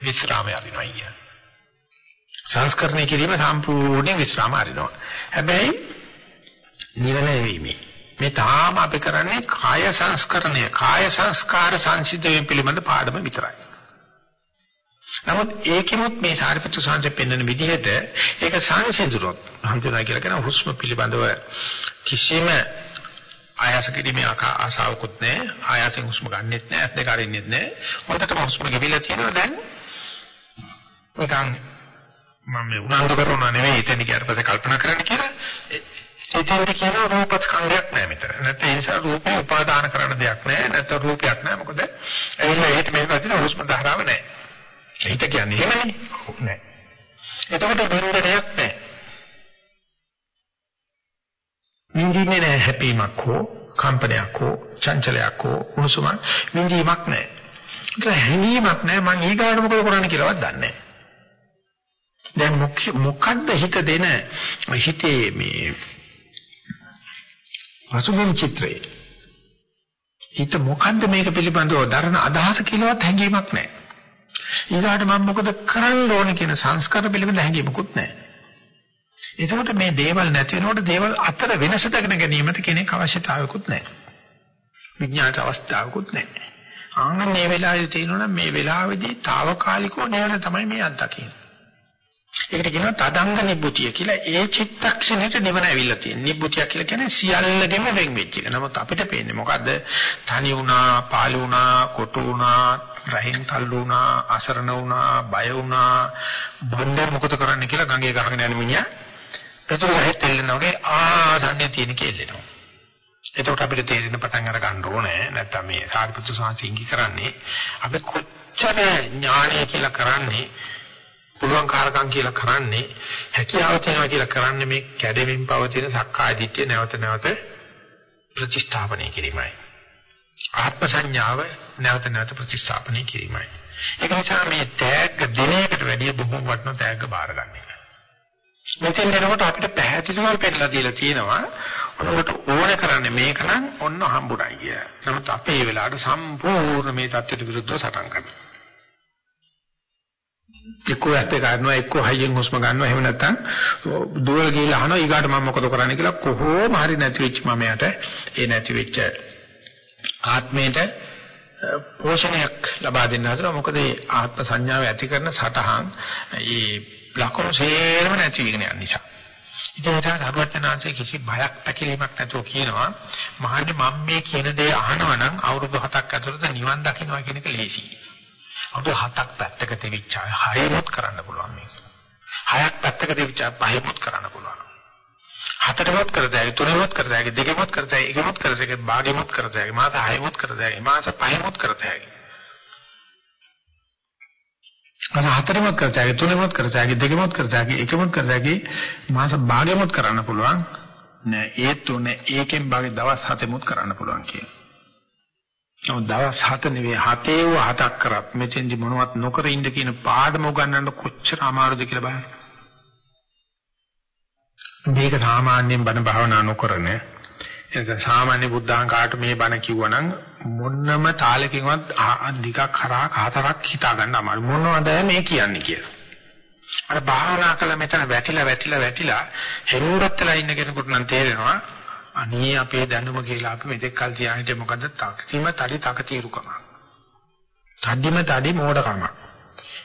විස්රාමය අරිනවා කියන්නේ. සංස්කරණය කිරීම සම්පූර්ණ විස්රාම අරිනවා. හැබැයි නිවන නෙවෙයි මේ තාම අපි කරන්නේ කාය සංස්කරණය කාය සංස්කාර සංසිද්ධිය පිළිබඳ පාඩම විතරයි. නමුත් ඒකෙමුත් මේ සාරිපුත්‍ර සංසය පෙන්වන විදිහට ඒක සංසිඳුරොත් හඳුනා කියලා කියන හුස්ම පිළිබඳව කිසිම ආයාස කිරීමේ ආසාවකුත් නැහැ. ආයාසෙන් හුස්ම ගන්නෙත් නැහැ ඇස් දෙක අරින්නෙත් නැහැ. හොඳටම හුස්ම ගෙවිලා තියෙනවා. දැන් නිකන් මම උනන්දු කරනවා නෙවෙයි එතන ගියාට පස්සේ කල්පනා කරන්න කියලා. එතෙන්ට කියන රූප ස්කන්ධයක් නැහැ මෙතන. නැත්නම් ඒ නිසා රූපේ උපාදාන කරන දෙයක් නැහැ. නැත්නම් රූපයක් නැහැ. මොකද ඇවිල්ලා ඒත් මේක අදින හුස්ම ධාරාව නැහැ. හිත කියන්නේ එහෙමනේ. නැහැ. එතකොට බින්දනයක් නැහැ. නිදින්නේ නැහැ හැපීමක් හෝ කම්පනයක් හෝ චංචලයක් හෝ උණුසුමක් නිදීමක් නැහැ. ඒක හැඟීමක් නැහැ මං ඊගාට මොකද කරන්නේ කියලාවත් දන්නේ නැහැ. දැන් මොකද්ද හිත දෙන හිතේ මේ පසුබිම් චිත්‍රය. හිත මොකද්ද මේක පිළිබඳව දරන අදහස කියලාවත් හැඟීමක් නැහැ. ඊගාට මම මොකද කරන්න ඕනේ කියන සංස්කාර පිළිබඳ හැඟීමකුත් නැහැ. එතකොට මේ දේවල් නැති වෙනකොට දේවල් අතර වෙනස දක්න ගැනීමට කෙනෙක් අවශ්‍යතාවයකුත් නැහැ. විඥානට අවස්ථාවකුත් නැහැ. ආන්න මේ වෙලාවේ තියෙනවා මේ වෙලාවේදී తాවකාලිකව නේද තමයි මේ අත්දකින්නේ. ඒකට කියනවා තදංග නිබ්බුතිය කියලා. ඒ චිත්තක්ෂණයට නිවන ඇවිල්ලා තියෙන. නිබ්බුතිය කියලා කියන්නේ සියල්ලගෙම වෙන් වෙච්ච එක. නමුත් අපිට පේන්නේ මොකද්ද? තනි වුණා, පාළු වුණා, කොටු වුණා, රහින් තල්ලු වුණා, අසරණ වුණා, බය වුණා, බණ්ඩේ මොකද කරන්න කියලා ගඟේ ගහගෙන යන මිනිහා පෙතුරු ගහේ තෙල්ලනවා වගේ ආසන්නේ තියෙන කෙල්ලෙනවා. එතකොට අපිට තේරෙන පටන් අර ගන්න ඕනේ නැත්තම් මේ සාරිපුත්‍ර සාංශිංගි කරන්නේ අපි කොච්චර ඥානය කියලා කරන්නේ පුළුවන් කාරකම් කියලා කරන්නේ හැකියාව තියෙනවා කියලා කරන්නේ මේ කැඩෙමින් පවතින සක්කාය දිට්ඨිය නැවත නැවත ප්‍රතිස්ථාපනය කිරීමයි. ආත්ම සංඥාව නැවත නැවත ප්‍රතිස්ථාපනය කිරීමයි. ඒක නිසා මේ තෑග්ග දිනයකට වැඩිය බොහොම වටින තෑග්ග බාර ගන්න එක. මෙතෙන් දෙනකොට අපිට පැහැදිලිවම පෙන්නලා දීලා තියෙනවා ඔනකට ඕන කරන්නේ මේක නම් ඔන්න හම්බුණයි කිය. නමුත් අපේ වෙලාවට සම්පූර්ණ මේ தත්ත්වයට විරුද්ධව සටන් කරනවා. එක්කෝ ඇත්ත ගන්නවා එක්කෝ හයියෙන් හුස්ම ගන්නවා. එහෙම නැත්නම් දුවල ගිහලා අහනවා ඊගාට මම මොකද කරන්නේ? කියලා කොහොම හරි නැති වෙච්ච මමයට ඒ නැති වෙච්ච ආත්මයට පෝෂණයක් ලබා දෙන්න හදනවා. මොකද මේ ආත්ම සංඥාව ඇති කරන සටහන් ඒ ලකුණු සේරම නැති වෙන නිසා. ඉතින් ඒක සර්වඥාන්සේ කිසි බයක් පැකිලීමක් නැතුව කියනවා මහන්නේ මම මේ කියන දේ අහනවා නම් අවුරුදු 7ක් ඇතුළත නිවන් දකින්නවා කියන එක ලේසියි. අවුරුදු 7ක් පැත්තක තිබිච්ච අය හයමොත් කරන්න පුළුවන් මේක. හයක් පැත්තක තිබිච්ච පහෙමොත් කරන්න පුළුවන්. හතරමොත් කරතයි තුනමොත් කරතයි දෙකමොත් කරතයි එකමොත් කරතයි භාගෙමොත් කරතයි මාස හයමොත් කරතයි මාස පහෙමොත් කරතයි. මාස හතරමොත් කරතයි තුනමොත් කරතයි දෙකමොත් කරතයි එකමොත් කරතයි මාස භාගෙමොත් කරන්න පුළුවන්. නෑ ඒ තුනේ ඒකෙන් භාගෙ දවස් හතෙමොත් කරන්න පුළුවන් කියන්නේ. නමුත් දවස් 7 නෙවෙයි 7 ඒව 7ක් කරත් මෙතෙන්දි මොනවත් නොකර ඉන්න කියන පාඩම උගන්වන්න කොච්චර අමාරුද කියලා බලන්න. මේක සාමාන්‍යයෙන් බණ භාවනා නොකරන එතන සාමාන්‍ය බුද්ධාංගාට මේ බණ කිව්වනම් මොන්නම තාලකින්වත් ටිකක් හරහා හතරක් හිතා ගන්න අමාරු මොනවද මේ කියන්නේ කියලා. අර භාවනා කළ මෙතන වැටිලා වැටිලා වැටිලා හෙරුරත් වෙලා ඉන්න කෙනෙකුට නම් තේරෙනවා අනේ අපේ දැනුම කියලා අපි මෙතෙක් කල් තියාහිටියේ මොකද? තක්තිම තඩි තක తీරුකම. තඩිම තඩි මෝඩකම.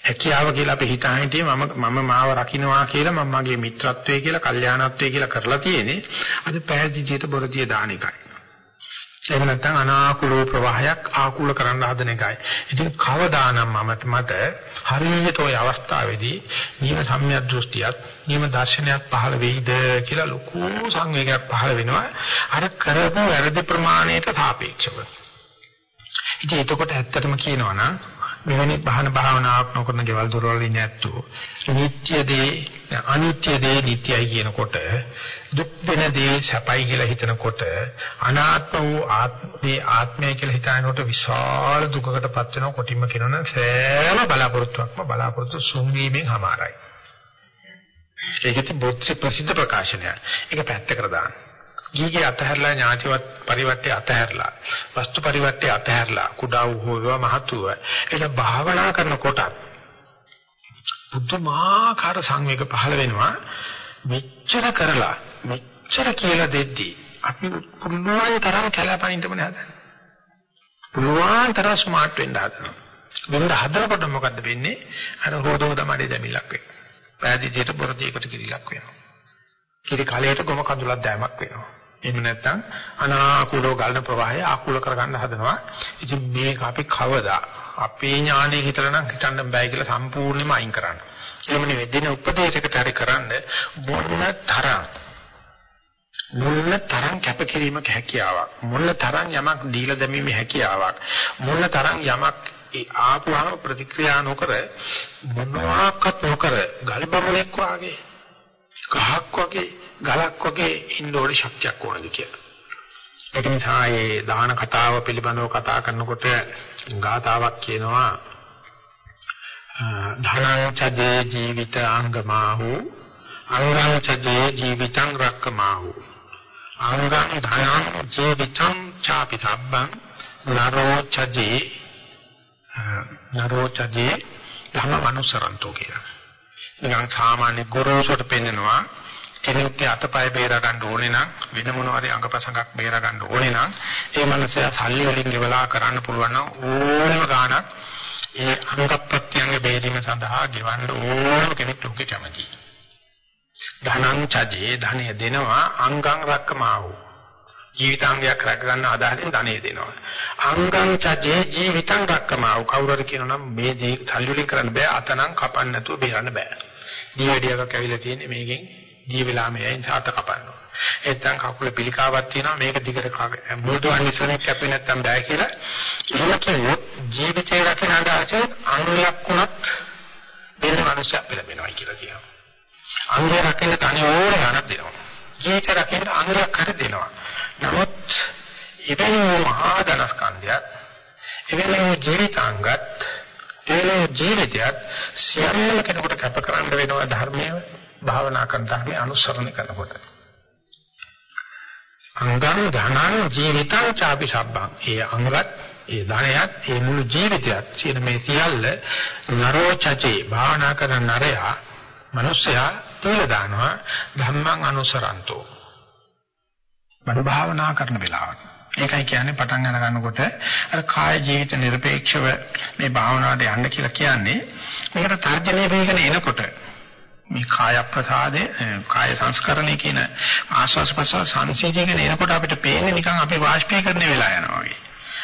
හැකියාව කියලා අපි හිතාහිටියේ මම මම මාව රකින්නවා කියලා මම මගේ මිත්‍රත්වයේ කියලා කල්යාණත්වයේ කියලා කරලා තියෙන්නේ. අද පැහැදිලියට බොරදිය දාන එකයි. එහෙම නැත්නම් අනාකූල ප්‍රවාහයක් ආකූල කරන්න හදන එකයි. ඉතින් කවදානම් මම මට හරියට ওই අවස්ථාවේදී නියම සම්‍යක් දෘෂ්ටියක් නියම දර්ශනයක් පහළ වෙයිද කියලා ලොකු සංවේගයක් පහළ වෙනවා. අර කරපු වැරදි ප්‍රමාණයට සාපේක්ෂව. ඉතින් එතකොට ඇත්තටම කියනවා නම් මෙවැනි බහන භාවනාවක් නොකරන ගෙවල් දොරවල් ඉන්නේ නැත්තෝ. නිත්‍ය දේ අනිත්‍ය දේ නිට්ටයයි කියනකොට දුක් වෙන දේ සැපයි කියලා හිතනකොට අනාත්ම වූ ආත්මේ ආත්මය කියලා හිතනකොට විශාල දුකකටපත් වෙනවා කොටින්ම කියනවනම් සෑම බලාපොරොත්තුවක්ම බලාපොරොත්තු සුන්වීමෙන් හමාරයි. ඒකත් බොත්සි ප්‍රසිද්ධ ප්‍රකාශනය ඒක පැත්තකට දාන්න. ගීගේ අතහැරලා ඥාතිවත් පරිවර්තය අතහැරලා වස්තු පරිවර්තය අතහැරලා කුඩා වූ හෝ මහත් වූ ඒක භාවනා කරනකොට පුදුමාකාර සංවේග පහළ වෙනවා. මෙච්චර කරලා මෙච්චර කියලා දෙද්දී අපි පුළුවන් තරම් කැලපනින්නම නේද පුළුවන් තරම් ස්මාර්ට් වෙන්න හදනවා. වෙන්න හදනකොට මොකද්ද වෙන්නේ? අර හොදෝද මඩේ දැමිලක් වෙනවා පෑදීජයට බොරදීකට කිරිලක් වෙනවා. කිරි කලයට ගොම කඳුලක් දැමක් වෙනවා. එහෙම නැත්නම් අනාකූලව ගලන ප්‍රවාහය ආකූල කරගන්න හදනවා. ඉතින් මේක අපි කවදා අපේ ඥානෙ හිතලා නම් හිතන්න බෑ කියලා සම්පූර්ණයෙන්ම අයින් කරන්න. එහෙම නෙවෙයි දින උපදේශයකට හරි කරන්න මොන තරම් මොන තරම් කැපකිරීමක හැකියාවක් මොන තරම් යමක් දීලා දැමීමේ හැකියාවක් මොන තරම් යමක් ඒ ආපුවම ප්‍රතික්‍රියා නොකර මොනවාක්වත් නොකර ගල්බමුලෙක් වාගේ ගහක් වගේ ගලක් වගේ ඉන්න ඕනේ ශක්තියක් ඕනද කියලා. ඒක නිසා මේ දාන කතාව පිළිබඳව කතා කරනකොට ගාතාවක් කියනවා ධනං චදේ ජීවිත අංගමාහු අංගං චදේ ජීවිතං රක්කමාහු අංගං ධනං ජීවිතං චාපි සබ්බං නරෝ චදේ නරෝ චදේ ධම මනුසරන්තෝ කියලා. නිකන් සාමාන්‍ය ගොරෝසුට පෙන්නනවා කෙනෙක්ගේ අතපය බේර ගන්න ඕනේ නම් වෙන මොනවාරි අංගපසංගක් බේර ගන්න ඕනේ නම් ඒ මනසයා සල්ලි වලින් ගෙවලා කරන්න පුළුවන් නම් ඕනම ගාණක් ඒ අංග ප්‍රත්‍යංග බේරීම සඳහා ගෙවන්න ඕනම කෙනෙක් ලෝකේ කැමතියි. ධනං චජේ ධනය දෙනවා අංගං රක්කමාවෝ. ජීවිතාංගයක් රැක ගන්න අදහසින් ධනෙ දෙනවා. අංගං චජේ ජීවිතං රක්කමාව කවුරුහරි කියනනම් මේ දේ සල්ලි වලින් කරන්න බෑ අතනම් කපන්න නැතුව බේරන්න බෑ. දීවැඩියක් ඇවිල්ලා තියෙන්නේ මේකෙන් දී වෙලා මෙයන් සාත කපන්න. එතෙන් කකුල පිළිකාවක් තියෙනවා මේක දිගට මුල්දුවන් ඉස්සරහ කැපෙන්නේ නැත්තම් බෑ කියලා. එහෙම කිව්වොත් ජීවිතේ රකින්න අදහසෙන් අංගයක් වුණත් දෙන්න මනුෂ්‍ය පෙළඹෙනවා කියලා කියනවා. අංගය රකින්න තනි ඕන ගණන් දෙනවා. ජීවිත රකින්න අංගයක් හරි දෙනවා. නමුත් එවැනි මහා ධනස්කන්ධයක් එවැනි ජීවිතාංගත් එවැනි ජීවිතයත් සියල්ල කෙනෙකුට කැප කරන්න වෙනවා ධර්මයේ භාවනා කරන ධර්මයේ අනුසරණය කරනකොට. අංගං ධනං ජීවිතං ചാපි සබ්බං. ඒ අංගත්, ඒ ධනයත්, ඒ මුළු ජීවිතයත් කියන මේ සියල්ල නරෝචචේ භාවනා කරන නරයා, මිනිසයා තුල දානවා ධම්මං අනුසරන්තෝ. බඩ භාවනා කරන වෙලාවට ඒකයි කියන්නේ පටන් ගන්න ගන්නකොට අර කාය ජීවිත নিরপেক্ষව මේ භාවනාවට යන්න කියලා කියන්නේ. මේකට තර්ජනය වෙගෙන එනකොට මේ කාය ප්‍රසාදේ කාය සංස්කරණය කියන ආස්වාස් ප්‍රසවාස සංසිඳීගෙන එනකොට අපිට පේන්නේ නිකන් අපි වාෂ්පීකරණය වෙලා යනවා වගේ.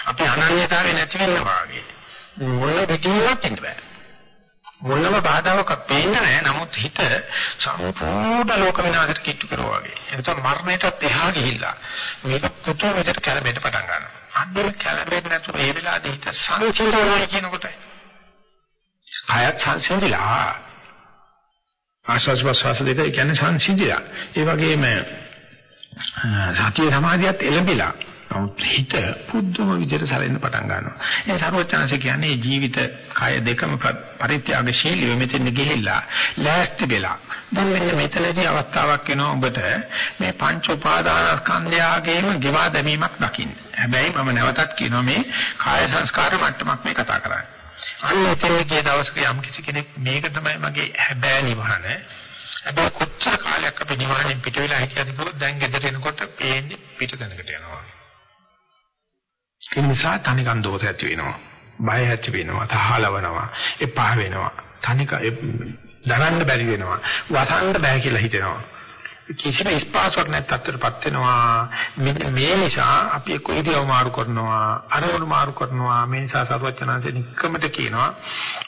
අපි අනන්‍යතාවය නැති වෙනවා වගේ. මොන දෙකින්වත් ඉන්න බෑ. මොනම බාධාවක් පේන්නේ නැහැ. නමුත් හිත සම්පූර්ණ ලෝක විනාශයට කිට්ටු කරනවා වගේ. එතකොට මරණයටත් එහා ගිහිල්ලා මේක පුතු මෙතට කැළඹෙන්න පටන් ගන්නවා. අන්තිම කැළඹෙන්නේ නැතුව මේ වෙලාවේ හිත සංසිඳනවා කියනකොට කායත් සංසිඳිලා ආස්වාස් ප්‍රස්වාස දෙක කියන්නේ සංසිඳිලා. ඒ වගේම සතිය සමාධියත් එළඹිලා නමුත් හිත පුදුම විදිහට සැලෙන්න පටන් ගන්නවා. ඒ සර්වඥාන්සේ කියන්නේ ජීවිත කය දෙකම පරිත්‍යාගශීලීව මෙතෙන් ගිහිල්ලා ලෑස්ති වෙලා. දැන් මෙන්න මෙතනදී අවස්ථාවක් එනවා ඔබට මේ පංච උපාදානස්කන්ධයගේම ගෙවා දැමීමක් දකින්න. හැබැයි මම නැවතත් කියනවා මේ කාය සංස්කාර මට්ටමක් මේ කතා කරන්නේ. අන්න එතන ගිය දවසක යම් කිසි කෙනෙක් මේක තමයි මගේ හැබෑ නිවහන. හැබැයි කොච්චර කාලයක් අපි නිවහනෙන් පිට වෙලා හිටියද කියලා දැන් ගෙදර එනකොට පේන්නේ පිට තැනකට යනවා. ඒ නිසා තනිකන් දෝෂ ඇති වෙනවා. බය ඇති වෙනවා. තහලවනවා. එපා වෙනවා. තනික දරන්න බැරි වෙනවා. වසන්න බෑ කියලා හිතෙනවා. කිසිම ස්පාසයක් නැත් තත්ත්වයටපත් වෙනවා. මේ නිසා අපි කොයිදව මාරු කරනවා, අරමුණු මාරු කරනවා. මේ නිසා සරුවචනාංශ නික්කමට කියනවා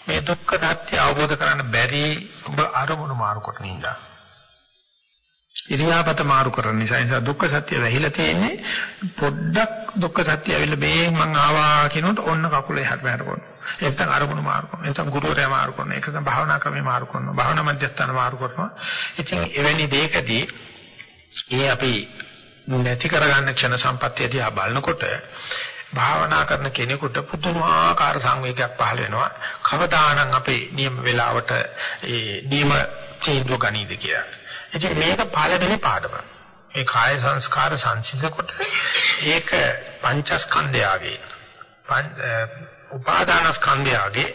මේ දුක්ඛ සත්‍ය අවබෝධ කරගන්න බැරි ඔබ අරමුණු මාරු කරන නිසා. ඉරියාපත මාරු කරන නිසා නිසා දුක්ඛ සත්‍ය වැහිලා තියෙන්නේ පොඩ්ඩක් දුක්ඛ සත්‍ය ඇවිල්ලා මේ මං ආවා කියනකොට ඔන්න කකුල එහාට මෙහාට කරනවා. එතන අරමුණු මාරු කරනවා. එතන ගුරුවරයා මාරු කරනවා. එතන භාවනා ක්‍රමේ මාරු කරනවා. භාවනා මධ්‍යස්ථාන මාරු කරනවා. ඉතින් එවැනි දෙයකදී ඒ අපි නැති කරගන්න ක්ෂණ සම්පත්තිය දිහා බලනකොට භාවනා කරන කෙනෙකුට පුදුමාකාර සංවේගයක් පහළ වෙනවා. කවදානම් අපේ නියම වේලාවට ඒ නියම තීන්දුව ගනීද කියලා. ඉතින් මේක පළවෙනි පාඩම. මේ කාය සංස්කාර සංසිඳකොට ඒක පංචස්කන්ධයගේ උපාදානස්කන්ධයගේ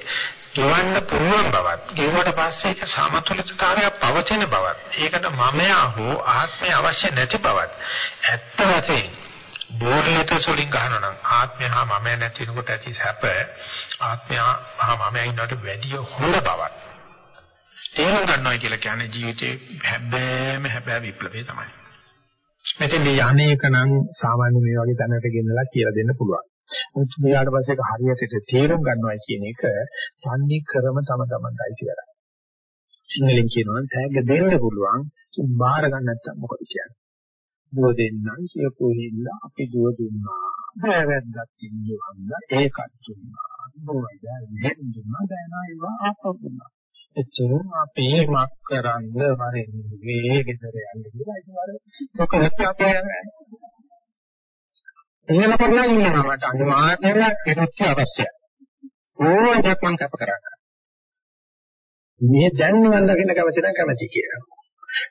ගෙවන්න පුළුවන් බවත් ගෙවුවට පස්සේ ඒක සමතුලිතතාවයක් පවතින බවත් ඒකට මමයා හෝ ආත්මය අවශ්‍ය නැති බවත් ඇත්ත වශයෙන් බෝර්ලිත සුලින් ගහනවා නම් ආත්මය හා මමයා නැති වෙනකොට ඇති සැප ආත්මය හා මමයා ඉන්නට වැඩිය හොඳ බවත් තේරුම් ගන්නවා කියලා කියන්නේ ජීවිතේ හැබෑම හැබෑ විප්ලවය තමයි. මෙතෙන් මේ යන්නේක නම් සාමාන්‍ය මේ වගේ දැනට ගෙන්නලා කියලා දෙන්න පුළුවන්. මුත් මෙයාට පස්සේ ඒක හරියට තේරුම් ගන්නවා කියන එක තන්නේ කරම තම තමන්ටයි කියලා. සිංහලෙන් කියනවා තෑග්ග දෙන්න පුළුවන් බාර ගන්න නැත්තම් මොකද කියන්නේ? දුව දෙන්නම් කියපු හිල්ල අපි දුව දුන්නා. බෑවැද්දක් ඉන්නවා ඒකත් දුන්නා. බෝයි දැන් දුන්නා දැන් ආවා ආපහු දුන්නා. එච්චර අපේ මක් කරන්න වරෙන්නේ ගෙදර යන්න කියලා ඉතින් අර ඔක නැති අපේ යන්නේ. එහෙම කරලා ඉන්නවා මට අනිවාර්යයෙන්ම කෙනෙක් අවශ්‍යයි. ඕනයක් මම කැප කරගන්න. මේ දැන් නිවන් දකින්න කැමති නම් කැමති කියලා.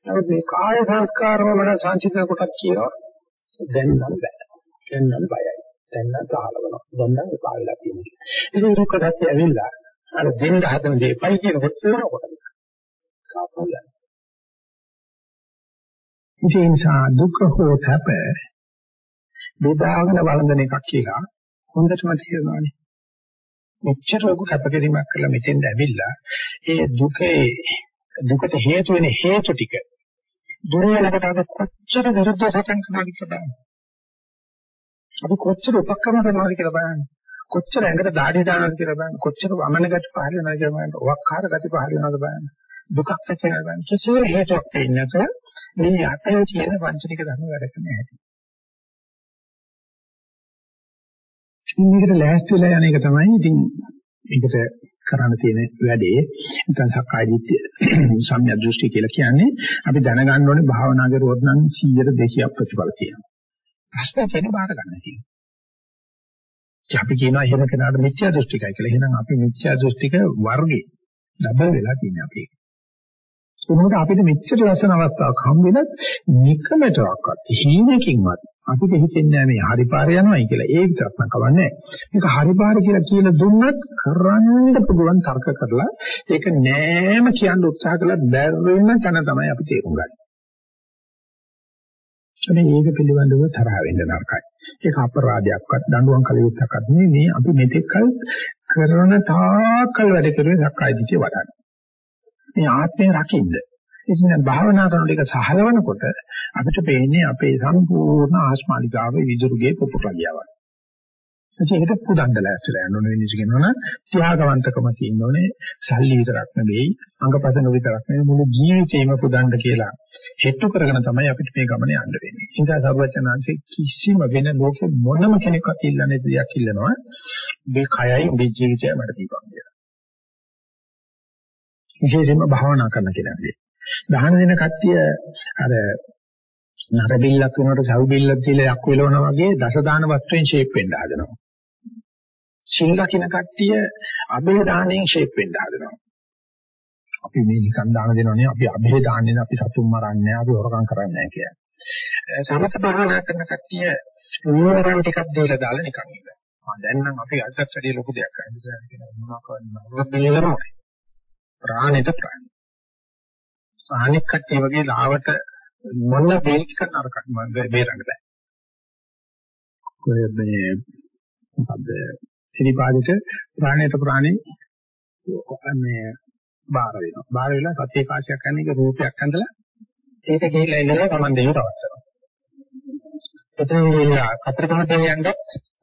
නමුත් මේ කාය සංස්කාරම මන සංසිඳන කොටක් කියනවා දැන් නම් බෑ. දැන් නම් බයයි. දැන් නම් සාහලවනවා. දැන් නම් එපා වෙලා තියෙනවා. ඉතින් දුක්ඛ සත්‍ය ඇවිල්ලා අර දෙන්න හදන දෙපයි කියනකොට තේරෙනකොට කාපුල. ඒ නිසා දුක හෝ තප බෙදාගෙන වළඳන එකක් කියලා හොඳටම තේරෙනවානේ. මෙච්චර ලොකු කැපකිරීමක් කරලා මෙතෙන්ද ඇවිල්ලා ඒ දුකේ දුකට හේතු වෙන හේතු ටික දුර වෙනකොට කොච්චර විරුද්ධ සටන් කරනවද කියලා බලන්න. අපි කොච්චර උපක්‍රම කරනවද කියලා බලන්න. කොච්චර ඇඟට দাঁඩිය දානවද කියලා බලන්න. කොච්චර වමන ගති පහල වෙනවද කියලා බලන්න. වක්කාර ගති පහල වෙනවද බලන්න. දුකක් ඇති වෙනවද බලන්න. කිසිම හේතුවක් දෙන්නේ නැත. මේ අතේ තියෙන වංචනික ධර්ම වැඩ කරන හැටි. මේකට ලෑස්තිලා යන එක තමයි ඉතින් මේකට කරන්න තියෙන වැඩේ. නැත්නම් සක්කාය දිට්ඨිය සම්‍යක් දෘෂ්ටි කියලා කියන්නේ අපි දැනගන්න ඕනේ භාවනා කරුවොත් නම් 100 200ක් ප්‍රතිඵල තියෙනවා. ප්‍රශ්න තියෙන්නේ බාර ගන්න තියෙනවා. අපි කියනවා එහෙම කෙනාට මිත්‍යා දෘෂ්ටිකයි කියලා. එහෙනම් අපි මිත්‍යා දෘෂ්ටික වර්ගේ ඩබල් වෙලා තියෙනවා අපි. මොකද අපිට මෙච්චර ලස්සන අවස්ථාවක් හම් වෙලත් නිකමටවත් හීනකින්වත් අපිට හිතෙන්නේ මේ හරි පාර යනවායි කියලා. ඒ විතරක් නම් කවන්නේ මේක හරි පාර කියලා කියලා දුන්නත් කරන්න පුළුවන් තර්ක කරලා ඒක නෑම කියන්න උත්සාහ කළා බැරිම තැන තමයි අපි තේරුම් ගන්නේ. එනේ ඒක පිළිබඳව තරහ වෙන්න නරකයි. ඒක අපරාධයක්වත් දඬුවම් කළ යුත්තක්වත් නෙවෙයි මේ අපි මෙතෙක් කල කරන තාකල් වැඩ කරුවේ සක්කාය දිටිය වඩන්න. මේ ආත්මය රකින්න. ඉතින් භාවනා කරන එක සහලවනකොට අපිට පේන්නේ අපේ සම්පූර්ණ ආස්මාලිකාවේ විදුරුගේ පුපුරලියාවක්. ඒකට පුදන්න ලෑස්තිලා යන්න ඕනේ වෙනස කියනවනම් ත්‍යාගවන්තකම තියෙන්න ඕනේ සල්ලි විතරක් නෙවෙයි අංගපදන විතරක් නෙවෙයි මුළු ජීවිතේම පුදන්න කියලා හෙට්ටු කරගෙන තමයි අපිට මේ ගමන යන්න වෙන්නේ. ඒ නිසා සර්වචනාංශේ කිසිම වෙන ලෝකෙ මොනම කෙනෙක්වත් ඉල්ලන්නේ දෙයක් ඉල්ලනවා මේ කයයි මේ ජීවිතයයි මට දීපන් කියලා. විශේෂයෙන්ම භාවනා කරන කෙනාගේ. දහන දෙන කට්ටිය අර නර බිල්ලක් වෙනකොට සව් බිල්ලක් තියලා යක් වෙලවනා වගේ දස දාන වස්තුවෙන් ෂේප් වෙන්න හදනවා. සිල් ලකින කට්ටිය අබේ දාණයෙන් ෂේප් වෙන්න හදනවා. අපි මේ නිකන් දාන දෙනවනේ අපි අබේ දාන්නේ අපි සතුන් මරන්නේ අපි හොරකම් කරන්නේ නැහැ කියන්නේ. සමත භාවනා කරන කට්ටිය නෝරන් ටිකක් දීලා දාලා නිකන් ඉන්නවා. මම දැන් නම් අපි අදත් වැඩි ලොකු දෙයක් කරන්නේ මොනවා කරන්නේ ප්‍රාණිත ප්‍රාණ. අනික් කට්ටිය වගේ ලාවට මොන දෙයක නරක බේරන්න බෑ. ඔය මේ මොකද සිරිපාදිත ප්‍රාණයට ප්‍රාණි මේ බාර වෙනවා. බාර වෙලා සත්‍ය කාශයක් කරන එක රූපයක් ඇඳලා ඒක ගිහිල්ලා ඉන්නලා Taman දෙවියන් රවට්ටනවා. එතන ගිහිල්ලා කතරගම දෙවියන්ට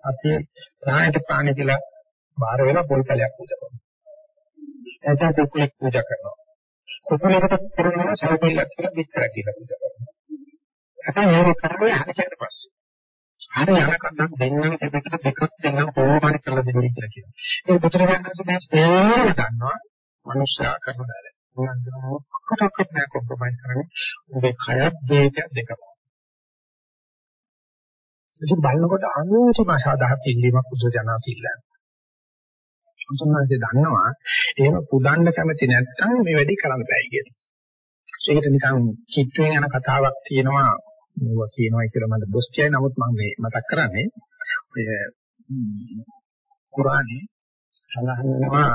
අපි ප්‍රාණයට ප්‍රාණි කියලා බාර වෙලා පොල් කැලයක් පූජා කරනවා. එතන කුකුලෙක් පූජා කරනවා. කුකුලෙකුට කරනවා සලබිල්ලක් කියලා විතරක් කියලා පූජා කරනවා. අතන ඒක කරන්නේ හරියට පස්සේ. හරි යනකම් දෙන්නම දෙකට දෙකක් දෙන්න කොහොමද කරලා දෙන්නේ කියලා කියනවා. ඒ පුත්‍රයන්ට මේ සේරම දන්නවා මනුෂ්‍යයා කරන වැඩ. මොනවාද මොකක්ද නෑ කොම්ප්‍රොමයිස් කරන්නේ. ඔබේ කයත් වේගයක් දෙකම. ඒක බලනකොට අනුචිම සාධාරණ පිළිවීමක් පුදු ජනසිල්ලන්. උන්වහන්සේ දන්නවා එහෙම පුදන්න කැමති නැත්නම් මේ වැඩේ කරන්න බෑ කියලා. ඒකට නිකන් කිට්ටුවෙන් යන කතාවක් තියෙනවා මොනවා කියනවා කියලා මට දොස් කියයි නමුත් මම මේ මතක් කරන්නේ ඔය කුරානේ සඳහන් වෙනවා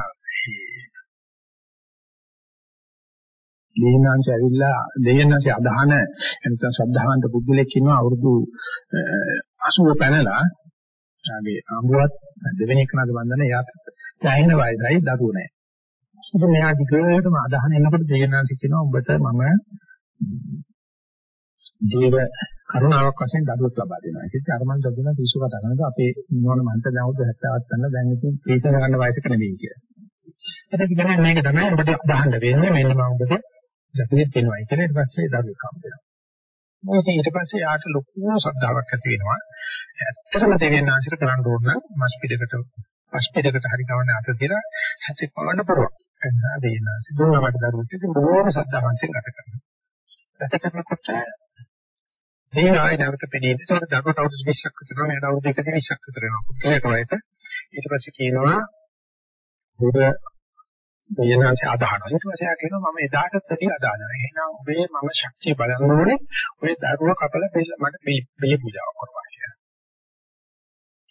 දෙයනාංශ ඇවිල්ලා දෙයනාංශ අදහන එතන සද්ධාන්ත පුද්ගලෙක් ඉන්නවා අවුරුදු 80 පැනලා යාගේ අඹුවත් දෙවෙනි එක නේද බඳින එයාට දැයින වයසයි දරුවෝ නැහැ. ඉතින් මෙයා දිගටම අදහන එනකොට දෙයනාංශ කියනවා ඔබට මම දේව කරුණාවක් වශයෙන් දඩුවක් ලබා දෙනවා. ඒකත් අර මම දකින පිස්සු කතා කරනකොට අපේ නෝන මන්ට දැන් උද 70ක් ගන්න දැන් ඉතින් තීසන ගන්න වයසක නෙවෙයි කියලා. ඒක කියන්නේ මේක තමයි ඔබට අදහන්න වෙන්නේ මෙන්න මම ඔබට දැකෙත් වෙනවා. ඊට පස්සේ දඩුවක් හම්බ වෙනවා. මොකද ඊට පස්සේ යාට ලොකු ශ්‍රද්ධාවක් ඇති වෙනවා. ඇත්තටම දෙවියන් ආශිර්වාද කරන්න ඕන නම් මස් පිටකට පස් පිටකට හරි ගවන්න අත තියලා සත්‍ය පවන්න පුළුවන්. එන්න දෙවියන් ආශිර්වාද දුන්නවට දරුවෙක් ඉතින් බොහොම ශ්‍රද්ධාවන්තයෙන් ගත කරනවා. ගත කරනකොට මේ ආයෙ නැවත පෙනී ඉන්නේ. ඒකට දරුවට අවුරුදු 20ක් විතර වෙනවා. එයාට අවුරුදු 120ක් විතර වෙනවා. ඒක වයස. ඊට පස්සේ කියනවා ඔබ දෙයනාට අදහනවා. ඊට පස්සේ එයා කියනවා මම එදාටත් වැඩි අදහනවා. එහෙනම් ඔබේ මම ශක්තිය බලන්න ඕනේ. ඔය දරුව කපලා මට මේ මේ පූජාව කරවා කියලා.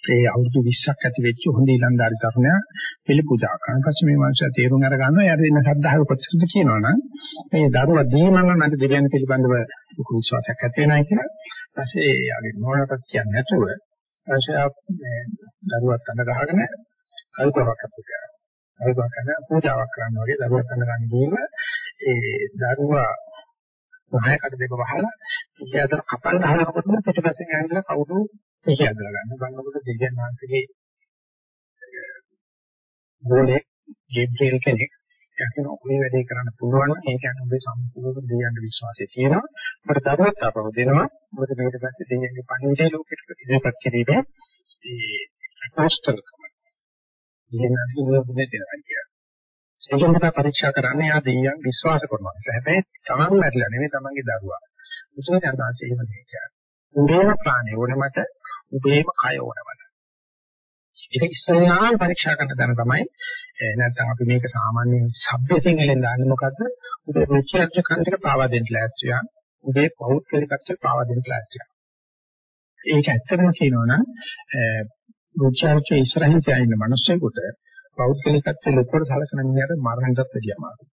ඒ අවුරුදු 20ක් ඇති වෙච්ච හොඳ ඊලන්දාරි තරුණයා පිළි පූජා කරන පස්සේ මේ මනුස්සයා තේරුම් අර ගන්නවා යාර ඉන්න ශ්‍රද්ධාව කොච්චරද කියනවනම් මේ දරුවා දීමන්න මට දෙවියන් පිළිබඳව ලොකු විශ්වාසයක් ඇති වෙනයි කියලා. ඊපස්සේ යාගේ මොනකට කියන්නේ නැතුව ඊපස්සේ මේ දරුවත් අඳ ගහගෙන කල්පවක් අපුටා. කල්පවක් කරන පූජාවක් කරනවා වගේ දරුවත් අඳ ගන්න ගිහින් ඒ දරුවා පහයකට දෙක වහලා ඊට අතර කපල් ගහනකොට පිටිපස්සෙන් ඇවිල්ලා කවුරු ඒක ඇදලා ගන්න බලනකොට දෙවියන් වහන්සේගේ ගෝලයේ ගේබ්‍රියල් කෙනෙක් යකින ඔය වැඩේ කරන්න පුළුවන් ඒ කියන්නේ ඔබේ සම්පූර්ණ දෙයයන් විශ්වාසය තියෙනවා. ඔබට දරුවත් අපව දෙනවා. මොකද ඊට පස්සේ දෙයයන්ගේ පණිවිඩය ලෝකෙට ඉදිරිපත් කිරීමේ ඒ අපෝස්තලකම දෙයයන්ගේ නියෝගනේ දෙනවා කියන්නේ ඒකෙන් තමයි පරීක්ෂා කරන්නේ යා දෙයයන් විශ්වාස කරනවා හැබැයි තමන් මැරිලා නෙමෙයි තමන්ගේ දරුවා. මුතුන් යනාචේ එහෙම කියන්නේ උඹේම ප්‍රාණය ඕනේ මට. උඹේම කය ඕනේ මට ඒක ඉස්සෙල්ලාම පරීක්ෂා කරන දන තමයි නැත්නම් අපි මේක සාමාන්‍යයෙන් શબ્දයෙන් එලෙන් දාන්නේ මොකද්ද? උදේ රුචිර්ජ කන්දක පාවා දෙන්න ලෑස්ති වෙන. උදේ පෞද්ගලිකත්වයට පාවා දෙන්න ලෑස්ති වෙන. ඒක ඇත්තටම කියනවනම් රුචිර්ජ ඉස්සරහින් තියාගෙන මිනිස්සුෙකුට පෞද්ගලිකත්වයේ ලොකුවට සලකන මිනිහට මරණයටත් වැඩිය අමාරුයි.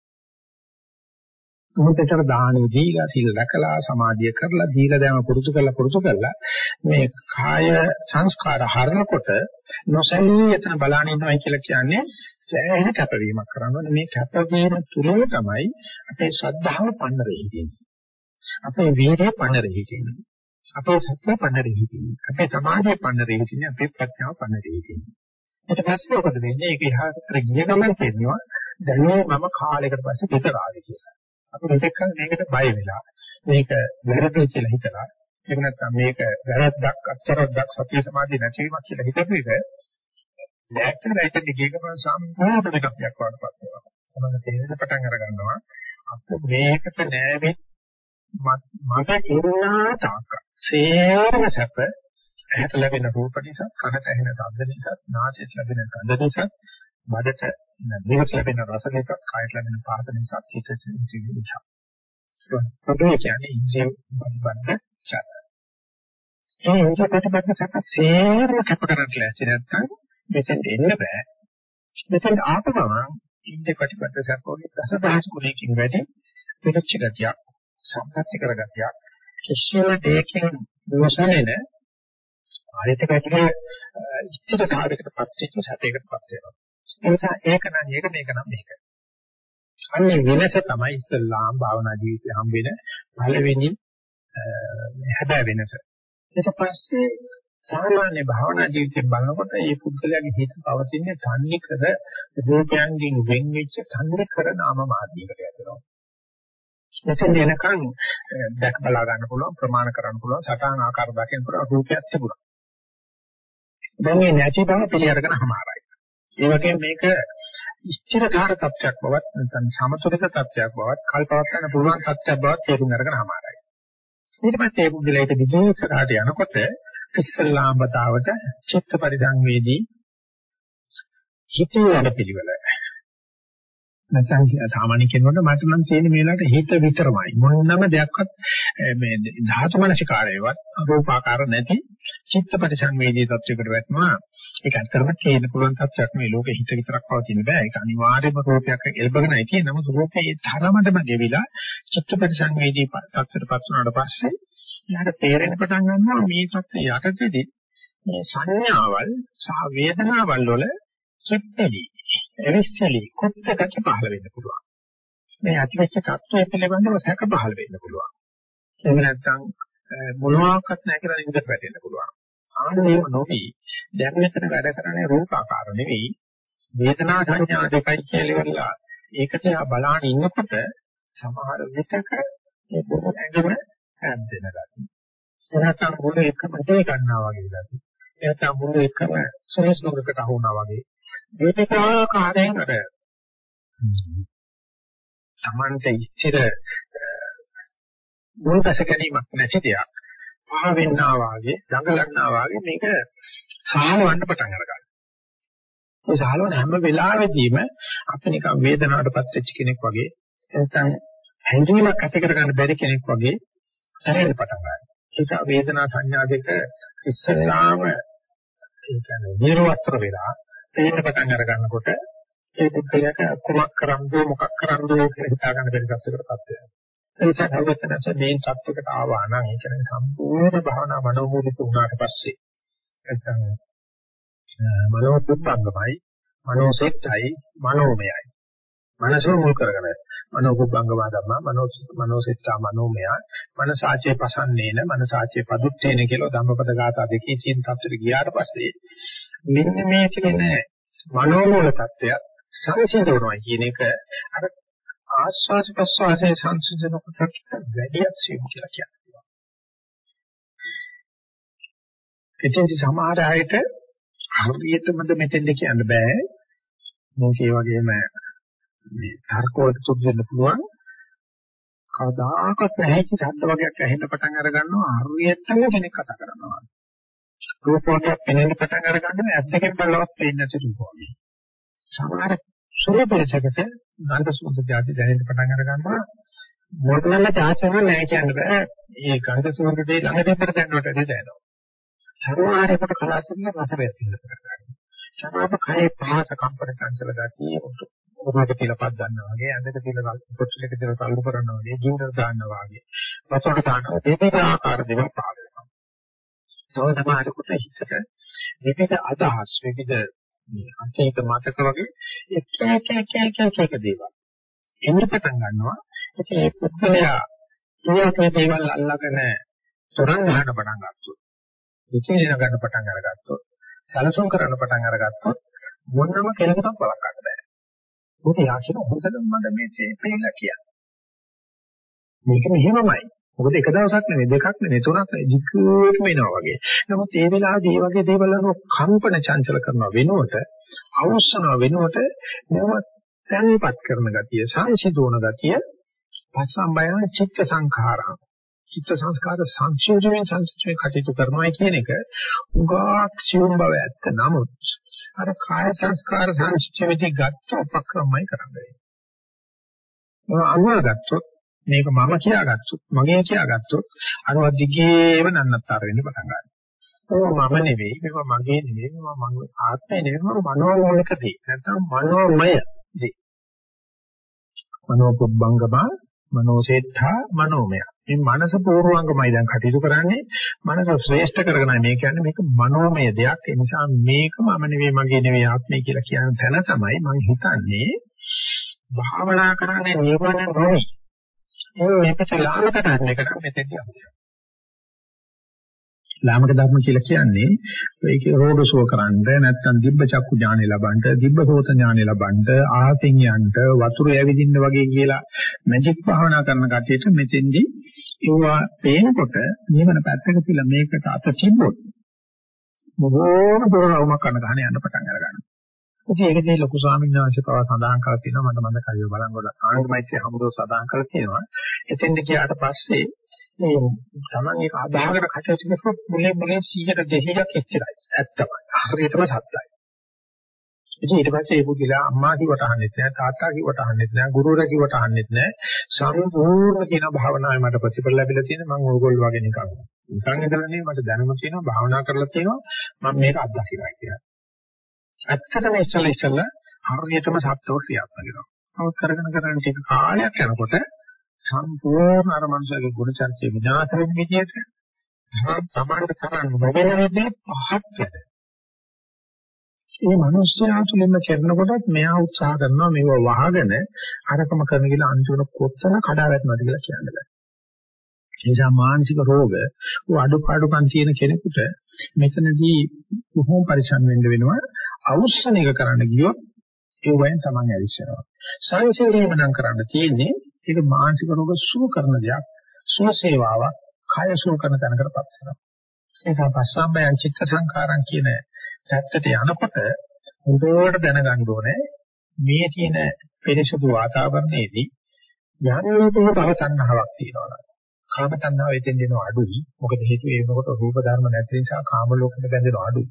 මොහොතේතර දානෙ දීලා සීල රැකලා සමාධිය කරලා දීලා දැම පුරුදු කරලා පුරුදු කරලා මේ කාය සංස්කාර හරනකොට නොසැලී එතන බලන්න ඉන්නවයි කියලා කියන්නේ සෑහෙන කැපවීමක් කරනවා මේ කැපවීම තුළ තමයි අපේ ශ්‍රද්ධාව පන්නරෙ හිටින්නේ. අපේ වීර්යය පන්නරෙ හිටින්නේ. අපේ සත්‍ය පන්නරෙ හිටින්නේ. අපේ සමාධිය පන්නරෙ හිටින්නේ. අපේ ප්‍රඥාව පන්නරෙ හිටින්නේ. ඊට පස්සේ මොකද වෙන්නේ? ඒක එහාට ගිය ගමන් තේරෙනවා දැන් මම කාලයකට පස්සේ පිට ආවේ කියලා. අපි මෙතෙක් කල මේකට බය වෙලා මේක වැරදි කියලා හිතලා එහෙම නැත්නම් මේක වැරද්දක් අත්තරද්දක් සතිය සමාධිය නැතිවීමක් කියලා හිතපු එක ලෑස්තිලා ඉතින් ගියකම සම්පූර්ණ එකක් වඩපත් වෙනවා. තමයි තේරෙන පටන් අර ගන්නවා. අප මේකට නෑවේ මට ඉන්නා තාක්ක. සේරම සැප ඇහැට ලැබෙන රූප නිසා, කනට ඇහෙන ශබ්ද නිසා, නාසයට ලැබෙන ගඳ නිසා, බඩට දිවට ලැබෙන රස නිසා, කයට ලැබෙන පහත නිසා, හිතට ඉඳී නිසා. පොඩ්ඩක් කියන්නේ ඉන්ද්‍රිය බද්ධ සැප. ඒ ඉන්ද්‍රිය ප්‍රතිපද සැප සේරම කැප කරන්න ලැස්ති නැත්නම් මෙතෙන් එන්න බෑ. මෙතෙන් ආපු ගමන් ඉන්ද්‍රිය ප්‍රතිපද සැප වගේ දසදහස් ගුණයකින් වැඩි පිටච්ච ගතියක්, සම්පත්‍ති කරගතියක්, කිසියම් දෙයකින් නොසැලෙන ආයත පැතිර ඉච්ඡිත කාර්යයකටපත් වෙච්ච සැපයකටපත් වෙනවා. ඒ නිසා ඒක නම් මේක මේක නම් මේක. අන්නේ වෙනස තමයි ඉස්ලාම් භාවනා ජීවිතය හම්බ වෙන පළවෙනි හැබෑ වෙනස. ඊට පස්සේ සාමාන්‍ය භාවනා ජීවිතය බලනකොට මේ පුද්ගලයාගේ හිත පවතින තන්නේ කර රූපයන්ගෙන් වෙන් වෙච්ච තන්නේ කර නාම මාර්ගයකට යනවා. මෙතෙන් එනකන් දැක බලා ගන්න පුළුවන් ප්‍රමාණ කරන්න පුළුවන් සටහන් ආකාර දකින්න පුළුවන් රූපයක් තිබුණා. දැන් මේ නැති බව පිළිඅරගෙන හමාරයි. ඒ වගේම මේක ස්ථිරකාර තත්ත්වයක් බවත් නැත්නම් සමතුලිත තත්ත්වයක් බවත් කල්පවත් ගන්න පුළුවන් තත්ත්වයක් බවත් තේරුම් අරගෙන හමාරයි. ඊට පස්සේ ඒ පුද්ගලයාට විදේශකට යනකොට ඉස්සල්ලාම් බතාවට චිත්ත පරිදංවේදී හිතේ වැඩ පිළිවෙල නැත්නම් සාමාන්‍ය කෙනෙකුට මට නම් තියෙන්නේ මේලාට හිත විතරමයි. මොනම දෙයක්වත් මේ ධාතු මනසිකාරයවත් රූපාකාර නැති චිත්ත පරිසංවේදී තත්වයකට වැටෙනවා. ඒක අත්‍තරම තේන්න පුළුවන් තත්ත්වයක් මේ ලෝකෙ හිත විතරක් පවතින බෑ. ඒක අනිවාර්යයෙන්ම රූපයක් එල්බගෙනයි තියෙන්නේ නමුත් රූපයේ තරමටම ගෙවිලා චිත්ත පරිසංවේදී තත්ත්වයටපත් වුණාට පස්සේ යාට තේරෙන පටන් ගන්නවා මේ තත්ත්වය යටතේදී මේ සංඥාවල් සහ වේදනාවල් වල චිත්තදී එවිස්සලි කුත්තකට පහළ වෙන්න පුළුවන්. මේ අතිවෙච්ච තත්ත්වය පිළිබඳව සැක පහළ වෙන්න පුළුවන්. එහෙම නැත්නම් මොනවාක්වත් නැහැ කියලා නිදට වැටෙන්න පුළුවන්. ආනේම නොවි දැන් මෙතන වැඩ කරන්නේ රූපාකාර නෙවෙයි වේදනා සංඥා දෙකයි කියලා ඉවරලා ඒකට බලාන ඉන්නකොට සමහර විටක ඒ පොත ඇඟම හැද්දෙන ගතිය. එනකම් මුළු එකම දේ ගන්නවා වගේ ගතිය. එනකම් මුළු එකම සොරස් නොකකට අහුණා වගේ. මේක ආකාරයෙන් අර සමන්ත ඉච්ඡිත මොනකස ගැනීමක් නැති දෙයක්. පහ වෙන්නා වාගේ, දඟලන්නා වාගේ මේක සාහලවන්න පටන් අරගන්නවා. ඒ සාහලවන හැම වෙලාවෙදීම අපි නිකන් වේදනාවටපත් වෙච්ච කෙනෙක් වගේ නැත්නම් හැඟීමක් ඇති කරගන්න බැරි කෙනෙක් වගේ සැරෙන්න පටන් ගන්නවා. ඒ නිසා වේදනා සංඥා දෙක ඉස්සෙල්ලාම ඒ කියන්නේ නිර්වස්ත්‍ර වෙලා තේින්න පටන් අර ගන්නකොට ඒ පුද්ගලයාට කුමක් කරන්නද මොකක් කරන්නද කියලා හිතා ගන්න බැරි තත්යකටපත් වෙනවා. ඒ නිසා නවත්තනස මේ තත්යකට ආවා නම් ඒ කියන්නේ සම්පූර්ණ භාවනා මනෝමූලික වුණාට පස්සේ නැත්නම් මනෝ පුත්තංගමයි මනෝසෙට්ටයි මනෝමයයි මනසෝ මුල් කරගෙන මනෝකුප්පංගම ධම්මා මනෝ මනෝසිතා මනෝමය මනසාචේ පසන්නේන මනසාචේ පදුත්තේන කියලා ධම්මපද ගාථා දෙකේ තියෙන තත්ත්වෙට ගියාට පස්සේ මෙන්න මේ කියන මනෝමූල தත්ත්වය සංසිඳනවා කියන එක අර ආස්වාද ප්‍රසවාසයේ සංසිඳන කොට වැඩියක් සියුම් කියලා කියනවා. එතෙන්දි සමහර අයට හරියටමද මෙතෙන්ද කියන්න බෑ. මේකේ වගේම මේ තර්කවලට සුදු වෙන්න පුළුවන්. කවදාකවත් නැහැ කි ශබ්ද වගේක් ඇහෙන්න පටන් අර ගන්නවා හරියටම කෙනෙක් කතා කරනවා. රූපයක් පෙනෙන්න පටන් අර ගන්නවා ඇස් දෙකෙන් බලවත් පේන්නේ නැති රූපයක්. සමහර සුරපරසකට ගන්ධ සුවඳ જાති දැනෙන්න පටන් අර ගන්නවා. මොකදම තාචන නැහැ කියන්න බෑ. මේ ගන්ධ සුවඳ දෙය ළඟ දෙකට දැනනට දැනෙනවා. සමහරකට කලාතුරකින් රස වැටෙන්න පටන් ගන්නවා. සමහර කයේ පහස කම්පන චංචල ගතිය උරුමක තියලා පත් ගන්නවා වගේ ඇඳක තියලා පොච්චලක තියලා තල්ලු කරනවා වගේ ජීවිත දාන්නවා වගේ වතුරට දානවා දෙවිද ආකාර දෙකක් පහළ වෙනවා. ඒක සමහරකට හිතට විවිධ අදහස් විවිධ අතීත මතක වගේ එක එක එක එක එක එක දේවල් එන්න පටන් ගන්නවා. ඉතින් ඒ පුද්ගලයා ඊයක දේවල් අල්ලගෙන තරංග ගන්න පටන් ගත්තොත් විචේෂණ ගන්න පටන් අරගත්තොත් සැලසුම් කරන්න පටන් අරගත්තොත් මොනම කෙනෙකුටත් බලන්න බෑ. මොකද යා කියන හොඳටම මට මේ තේපෙලා කියන්නේ. මේක මෙහෙමමයි. මොකද එක දවසක් නෙවෙයි දෙකක් නෙවෙයි තුනක් නෙවෙයි ජිකුවටම එනවා වගේ. නමුත් ඒ වෙලාවේදී මේ වගේ දේවල් අනුව කම්පන චංචල කරනවා වෙනුවට අවශ්‍යනවා වෙනුවට නම තැන්පත් කරන ගතිය සංසිඳෝන ගතිය පස්සම්බයන චිත්ත සංඛාරා චිත්ත සංස්කාර සංශෝධනයෙන් සංසිද්ධිය කටයුතු කරනවා කියන එක උගාක් සියුම් බව ඇත්ත නමුත් අර කාය සංස්කාර සංසිද්ධියේදී ගත්ත උපක්‍රමයි කරන්නේ. මම අනුවගත්තොත් මේක මම කියාගත්තොත් මගේ කියාගත්තොත් අරවත් දිගේම නන්නත්තර වෙන්න පටන් ගන්නවා. ඒක මම නෙවෙයි මේක මගේ නෙවෙයි මේක මගේ ආත්මය නෙවෙයි මම මනෝමූලික දේ. නැත්නම් මනෝමය දේ. මනෝපුබ්බංගම මනෝසෙත්තා මනෝමය. මේ මනස පූර්වංගමයි දැන් කටයුතු කරන්නේ. මනස ශ්‍රේෂ්ඨ කරගෙනයි මේ කියන්නේ මේක මනෝමය දෙයක්. ඒ නිසා මේක මම නෙවෙයි මගේ නෙවෙයි ආත්මය කියලා කියන තැන තමයි මම හිතන්නේ භාවනා කරන්නේ නිවන නොවි. ඒ මේකට ලාමක ධර්ම එකට මෙතෙන්දී අපිට. ලාමක ධර්ම කියලා කියන්නේ ඒකේ රෝග සුව කරන්න නැත්නම් දිබ්බ චක්කු ඥානෙ ලබන්න, දිබ්බ සෝත ඥානෙ ලබන්න, ආහතින් යන්න, වතුර ඇවිදින්න වගේ කියලා මැජික් භාවනා කරන කටියට මෙතෙන්දී ඒවා පේනකොට නිවන පැත්තක තියලා මේකට අත තිබ්බොත් බොහෝම දොරවමක් කරන ගහන යන්න පටන් අරගන්නවා. ඉතින් ඒකදී ලොකු ස්වාමීන් වහන්සේ පවා සඳහන් කරලා තියෙනවා මට මතකයි බලංගොඩ ආනන්දමෛත්‍රී හමුදෝ සඳහන් කරලා තියෙනවා. එතෙන්ද ගියාට පස්සේ මේ Taman ඒක අදාහකට කටයුතු කරපු මුලින් මුලින් 100ක 200ක් එච්චරයි. ඇත්තම. හරියටම සත්‍යයි. ඉතින් ඊට පස්සේ ඒ පුදුලා අම්මා කිව්වට අහන්නෙත් නෑ තාත්තා කිව්වට අහන්නෙත් නෑ ගුරුවරයා කිව්වට අහන්නෙත් නෑ සම්පූර්ණ කියන භාවනාවේ මට ප්‍රතිඵල ලැබිලා තියෙන මම ඕගොල්ලෝ වගේ නිකන් නිකන් ඉඳලා නෙවෙයි මට දැනුම තියෙනවා භාවනා කරලා තියෙනවා මම මේක අත්දකිනවා කියලා. ඇත්තටම ඉස්සල ඉස්සල හරියටම සත්‍යව ක්‍රියාත්මක වෙනවා. නමුත් කරගෙන කරගෙන ටික කාලයක් යනකොට සම්පූර්ණ අර මනුස්සයාගේ ගුණ චර්චේ විනාශ වෙන විදිහට තමන්ට තරම් නොවන විදිහට පහත් වෙනවා. ඒ මිනිස්යා තුළින්ම කරනකොටත් මෙයා උත්සාහ කරනවා මේව වහගෙන අරකම කරන කියලා අන්තිමට කොච්චර කඩා වැටෙනවද කියලා කියන්න බෑ. ඒ නිසා මානසික රෝග අඩුපාඩුකම් තියෙන කෙනෙකුට මෙතනදී බොහොම පරිසම් වෙන්න වෙනවා. අවශ්‍යන එක කරන්න ගියොත් ඒ වයින් තමන් ඇවිස්සෙනවා. සංසිඳීම නම් කරන්න තියෙන්නේ ඒක මානසික රෝග සුව කරන දෙයක්. සුව සේවාවක්, කාය සුව කරන තැනකටපත් වෙනවා. ඒ නිසා පස්සම්බයං චිත්ත සංකාරං කියන පැත්තට යනකොට හොඳට දැනගන්න ඕනේ මේ තියෙන පරිසුදු වාතාවරණයේදී යන්නේතේ භව තණ්හාවක් තියෙනවා. කාම තණ්හාව එතෙන් දෙනවා අඩුයි. මොකද හේතුව ඒ වෙනකොට රූප ධර්ම නැති නිසා කාම ලෝකෙට බැඳෙනවා අඩුයි.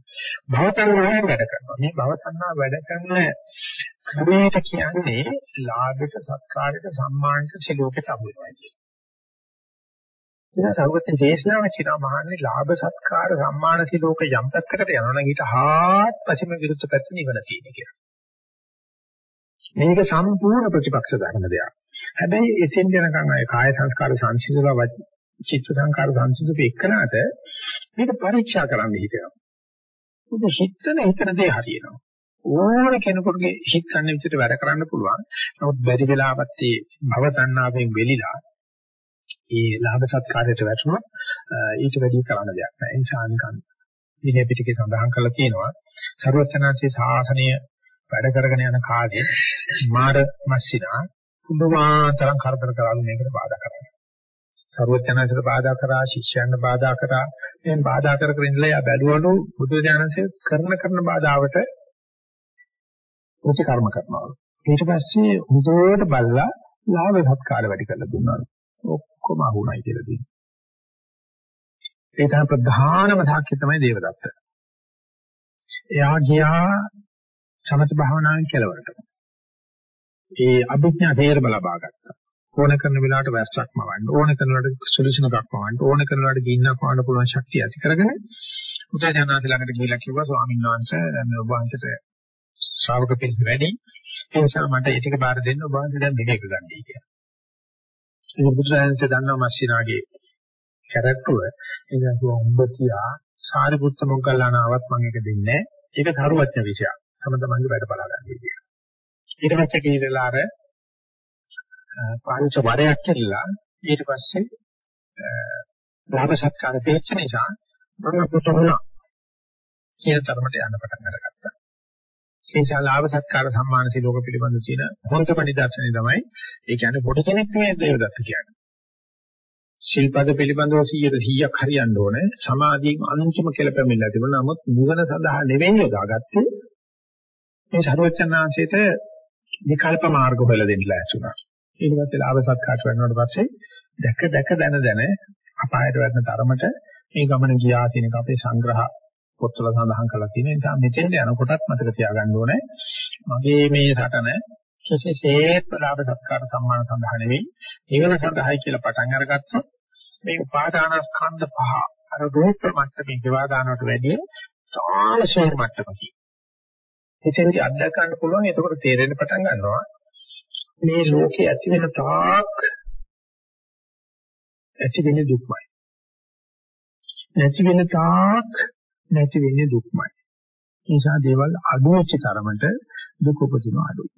භව තණ්හාව වැඩ කරනවා. මේ භව තණ්හාව වැඩ කරන ක්‍රමයට කියන්නේ ලාභයට, සත්කාරයට, සම්මානයට සිලෝකෙට අහු වෙනවා කියන්නේ. ඉතින් සරුවත්න දේශනාව කියනවා මහන්නේ ලාභ සත්කාර සම්මාන සිලෝක යම් පැත්තකට යනවා නම් ඊට හාත්පසෙම විරුද්ධ පැත්ත නිවන තියෙන කියලා. මේක සම්පූර්ණ ප්‍රතිපක්ෂ ධර්ම දෙයක්. හැබැයි එතෙන් යනකම් අය කාය සංස්කාර සංසිඳලා චිත්ත සංස්කාර සංසිඳුප එක්කනට මේක පරීක්ෂා කරන්න හිතෙනවා. මොකද හිතන හිතන දේ හරියනවා. ඕන කෙනෙකුගේ හිත ගන්න විදිහට වැඩ කරන්න පුළුවන්. නමුත් බැරි වෙලාවත් ඒ භව තණ්හාවෙන් වෙලිලා ඒ ලාභ සත්කාරයට වැටුණොත් ඊට වැඩි කරන්න දෙයක් නැහැ. ඒ නිසා නිකන් විනය පිටකේ සඳහන් කරලා තියෙනවා සර්වඥාන්සේ ශාසනය වැඩ කරගෙන යන කාලේ මාර මස්සිනා පුදුමාතරම් කරදර කරලා මේකට බාධා කරනවා. සර්වඥාන්සේට බාධා කරා, ශිෂ්‍යයන්ට බාධා කරා, එහෙන් බාධා කර කර ඉඳලා යා බැලුවලු බුදු දානසේ කරන කරන බාධාවට ප්‍රතිකර්ම කරනවා. ඊට පස්සේ හුදුවට බල්ලා ලාභ සත්කාර වැඩි කරලා දුන්නා. ඔක්කොම අහුණයි කියලා දෙනවා. ඒ තමයි ප්‍රධානම සාක්ෂි තමයි දේවදත්ත. එයා ගියා සමත භාවනාවෙන් කෙලවරට. ඒ අභිඥා තේරම ලබා ගත්තා. ඕන කරන වෙලාවට වැස්සක් මවන්න, ඕන කරන වෙලාවට සොලියුෂන් එකක් මවන්න, ඕන කරන වෙලාවට ගින්නක් මවන්න පුළුවන් ශක්තිය ඇති කරගෙන උදයන්වහන්සේ ළඟට ගිහිල්ලා කිව්වා ස්වාමීන් වහන්සේ දැන් ඔබ වහන්සේට ශ්‍රාවක පිරිස වැඩි. ඒ නිසා මට ඒ ටික බාර දෙන්න ඔබ වහන්සේ දැන් මෙහෙක ගන්නයි කියලා. ඉතින් බුදුරජාණන්සේ දන්නවා මස්සිනාගේ කැරක්ටුව ඒක උඹ තියා සාරිපුත්ත මොග්ගල්ලානාවත් මම ඒක දෙන්නේ නැහැ. ඒක කරුවච්ච විෂයක්. තම තමන්ගේ වැඩ බලා ගන්න කියලා. ඊට පස්සේ කීරලා අර පාරිච වරයක් කියලා ඊට පස්සේ ලාභ සත්කාර දෙච්ච නිසා මම පුතුණා කියන තරමට යන්න පටන් අරගත්තා. ඒ නිසා ලාභ සත්කාර සම්මාන සිලෝක පිළිබඳ තියෙන හොරකම නිදර්ශනය තමයි ඒ කියන්නේ පොඩි කෙනෙක් නෙවෙයි දේවදත්ත කියන්නේ. ශිල්පද පිළිබඳව 100ට 100ක් හරියන්න ඕනේ. සමාධියෙන් අනුන්චම කියලා පැමිණලා තිබුණා. නමුත් නිවන සඳහා නෙවෙයි යොදාගත්තේ. මේ සරුවචනාංශයට විකල්ප මාර්ග වල දෙන්න ලෑස්තුණා. ඊට පස්සේ ලාභ සත්කාර කරනවට පස්සේ දැක දැක දන දන අපායට වැටෙන තරමට මේ ගමන ගියා කියන එක අපේ සංග්‍රහ පොත්වල සඳහන් කරලා තියෙන නිසා මෙතෙන්ට යනකොටත් මතක තියාගන්න ඕනේ මගේ මේ රටන කිසිසේත් ලාභ සත්කාර සම්මාන සඳහා නෙවෙයි ඒවන සඳහායි කියලා පටන් අරගත්තොත් මේ උපාදානස්කන්ධ පහ අර රූප මට්ටමේ දේවා දානකට වැඩිය තාලශේර මට්ටමකින් එතෙන්දී අත්දැක ගන්න පුළුවන්. එතකොට තේරෙන්න පටන් ගන්නවා. මේ ලෝකේ ඇති වෙන තාක් ඇති වෙන දුක්මයි. නැති වෙන තාක් නැති වෙන්නේ දුක්මයි. ඒ නිසා දේවල් අඩු වෙච්ච තරමට දුක උපදින අඩුයි.